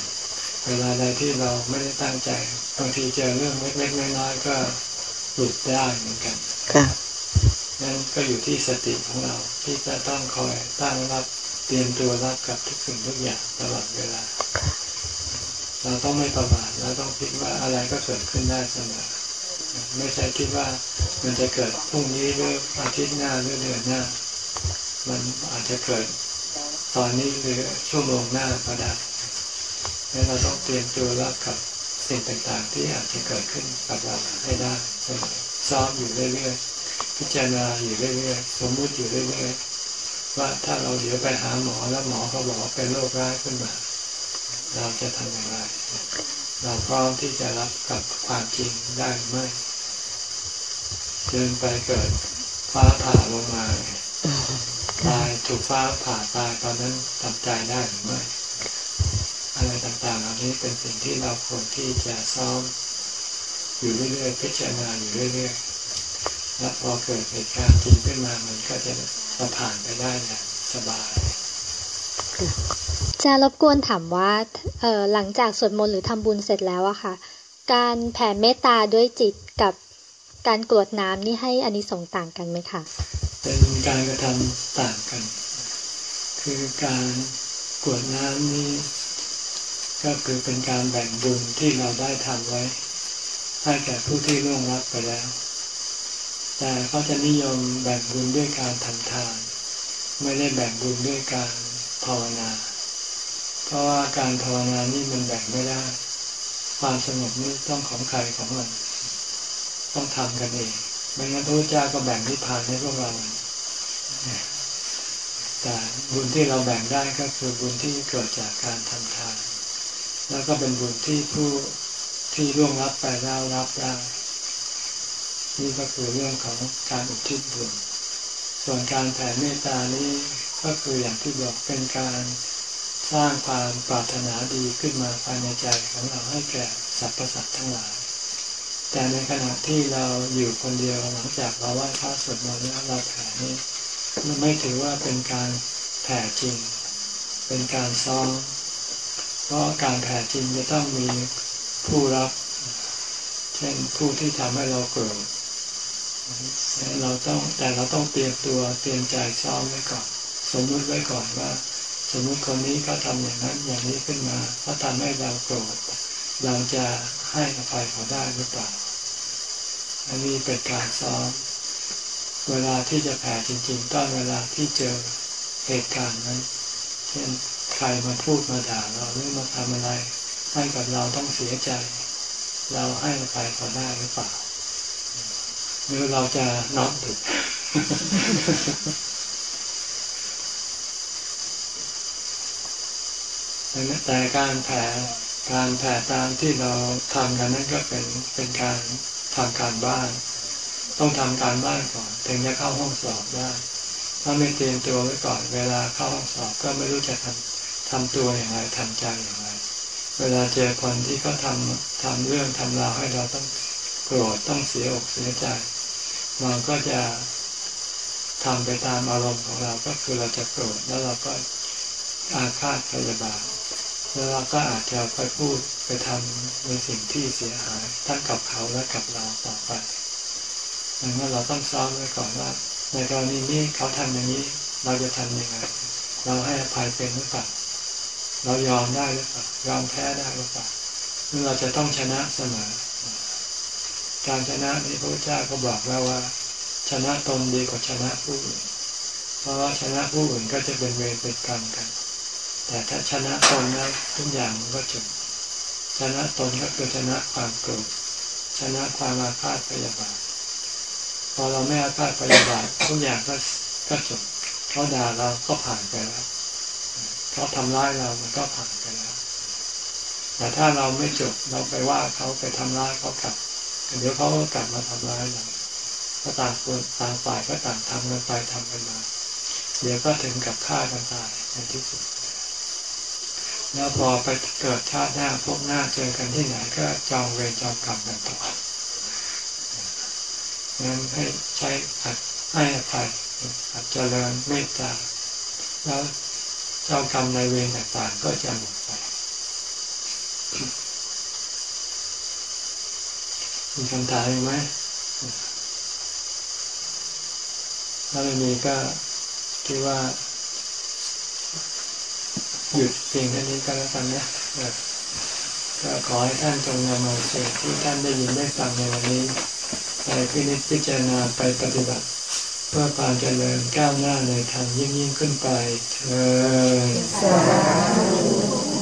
เวลาใดที่เราไม่ได้ตั้งใจบางทีเจอเรื่องเล็กๆน้อยๆก็ หลุดได้เหมือนกันค่ะนั่นก็อยู่ที่สติของเราที่จะต้องคอยตั้งรับเตรียมตัวรับกับทุกสิ่งทุกอย่างตลอดเวลา เราต้องไม่ประมาทเราต้องคิดว่าอะไรก็เกิดขึ้นได้เสมอไม่ใช่คิดว่ามันจะเกิดพรุ่งนี้หรืออาทิตย์หน้าหรือเดือนหน้า มันอาจจะเกิดตอนนี้หรือชั่วโมงหน้าก็ได้ดังนั้นเราต้องเตรียมตัวรับกับ สิ่งต่างๆ ที่อาจจะเกิดขึ้นกับเราให้ได้ซ้อมอยู่เรื่อยๆพิจารณาอยู่เรื่อยๆสมมุติอยู่เรื่อยๆว่าถ้าเราเดี๋ยวไปหาหมอแล้วหมอเขาบอกเป็นโรคร้ายขึ้นมา เราจะทำอย่างไร เราพร้อมที่จะรับกับความจริงได้ไหมเดินไปเกิดฟ้าผ่าลงมาตายถูกฟ้าผ่าตายตอนนั้นทำใจได้หรือไม่ อะไรต่างๆเหล่านี้เป็นสิ่งที่เราควรที่จะซ้อม อยู่เรื่อยๆพิจารณาอยู่เรื่อยๆแล้วพอเกิดเหตุการณ์จริงขึ้นมามันก็จะจะผ่านไปได้อย่างสบายจะรบกวนถามว่าเออหลังจากสวดมนต์หรือทำบุญเสร็จแล้วอะค่ะ การแผ่เมตตาด้วยจิตกับการกรวดน้ำนี่ให้อานิสงส์ต่างกันไหมคะเป็นการกระทำต่างกัน คือการกรวดน้ำนี้ ก็คือเป็นการแบ่งบุญที่เราได้ทำไว้ ให้แก่ผู้ที่ร่วงรับไปแล้ว แต่เขาจะนิยมแบ่งบุญด้วยการทำทาน ไม่ได้แบ่งบุญด้วยการภาวนา เพราะว่าการภาวนานี่มันแบ่งไม่ได้ ความสงบนี่ต้องของใครของมัน ต้องทำกันเองไม่งั้นพระเจ้าก็แบ่งนิพพานให้พวกเรา แต่บุญที่เราแบ่งได้ก็คือบุญที่เกิดจากการทำทาน แล้วก็เป็นบุญที่ผู้ที่ร่วงรับไปแล้วรับได้นี่ก็คือเรื่องของการอุทิศบุญ ส่วนการแผ่เมตตานี้ก็คืออย่างที่บอกเป็นการสร้างความปรารถนาดีขึ้นมาภายในใจของเราให้แก่สรรพสัตว์ทั้งหลาย แต่ในขณะที่เราอยู่คนเดียวหลังจากเราไหว้พระสวดมนต์แล้วเราแผ่นี้มันไม่ถือว่าเป็นการแผ่จริง เป็นการซ้อม ราะการแผ่จริงจะต้องมีผู้รับ เช่นผู้ที่ทำให้เราโกรธเราต้องแต่เราต้องเตรียมตัวเตรียมใจซ้อมไว้ก่อน สมมุติไว้ก่อนว่า สมมุติคนนี้เขาทำอย่างนั้นอย่างนี้ขึ้นมาเขาทำให้เราโกรธเราจะให้อภัยเขาได้หรือเปล่าอันนี้เป็นการซ้อม เวลาที่จะแผ่จริงๆต้องเวลาที่เจอเหตุการณ์นั้น เช่น ใครมาพูดมาด่าเราหรือมาทำอะไร ให้กับเราต้องเสียใจ เราให้อภัยเขาได้หรือเปล่าหรือเราจะน็อกถึกแต่การแผ่การแผ่ตามที่เราทำกันนั่นก็เป็นเป็นการทำการบ้าน ต้องทำการบ้านก่อน ถึงจะเข้าห้องสอบได้ ถ้าไม่เตรียมตัวไว้ก่อน เวลาเข้าห้องสอบก็ไม่รู้จะทำ ทำตัวอย่างไรทำใจอย่างไร เวลาเจอคนที่เขาทำทำเรื่องทำราวให้เราต้องโกรธต้องเสียอกเสียใจเราก็จะทำไปตามอารมณ์ของเราก็คือเราจะโกรธแล้วเราก็อาฆาตพยาบาทแล้วเราก็อาจจะไปพูดไปทำในสิ่งที่เสียหายทั้งกับเขาและกับเราต่อไปดังนั้นเราต้องซ้อมไว้ก่อนว่า ในกรณีนี้เขาทำอย่างนี้เราจะทำยังไงเราให้อภัยเป็นหรือเปล่า เรายอมได้หรือเปล่ายอมแพ้ได้หรือเปล่าหรือเราจะต้องชนะเสมอการชนะนี้พระเจ้าก็บอกแล้วว่า ชนะตนดีกว่าชนะผู้อื่น เพราะว่าชนะผู้อื่นก็จะเป็นเวรเป็นกรรมกัน แต่ถ้าชนะตนแล้ทุกอย่างมันก็จบชนะตนก็คือชนะความโกรธชนะความอาฆาตพยาบาทพอเราไม่อาฆาตพยาบาททุกอย่างก็ก็จบเขาด่าเราก็ผ่านไปแล้ว เขาทำร้ายเรามันก็ผ่านไปแล้ว แต่ถ้าเราไม่จบเราไปว่าเขาไปทำร้ายเขากลับเดี๋ยวเขาก็กลับมาทำร้ายเราก็ต่างคนต่างฝ่ายก็ต่างทำกันไปทำกันมา เดี๋ยวก็ถึงกับฆ่ากันตายในที่สุด แล้วพอไปเกิดชาติหน้าพบหน้าเจอกันที่ไหนก็จองเวรจองกรรมกันต่องั้นให้ใช้อัดให้อภัยอัดเจริญเมตตาแล้ว เจ้ากรรมในเวรต่างๆ ก็จะหมดไปมีคำถามไหมถ้าไม่มีก็คิดว่า หยุดเพียงแค่นี้ก็แล้วกันนะก็ขอให้ท่านจงนำเอาสิ่งที่ท่านได้ยินได้ฟังในวันนี้ไปพินิจพิจารณาไปปฏิบัติ พื่อความเจริญก้าวหน้าในทางยิ่งยิ่งขึ้นไปเธอ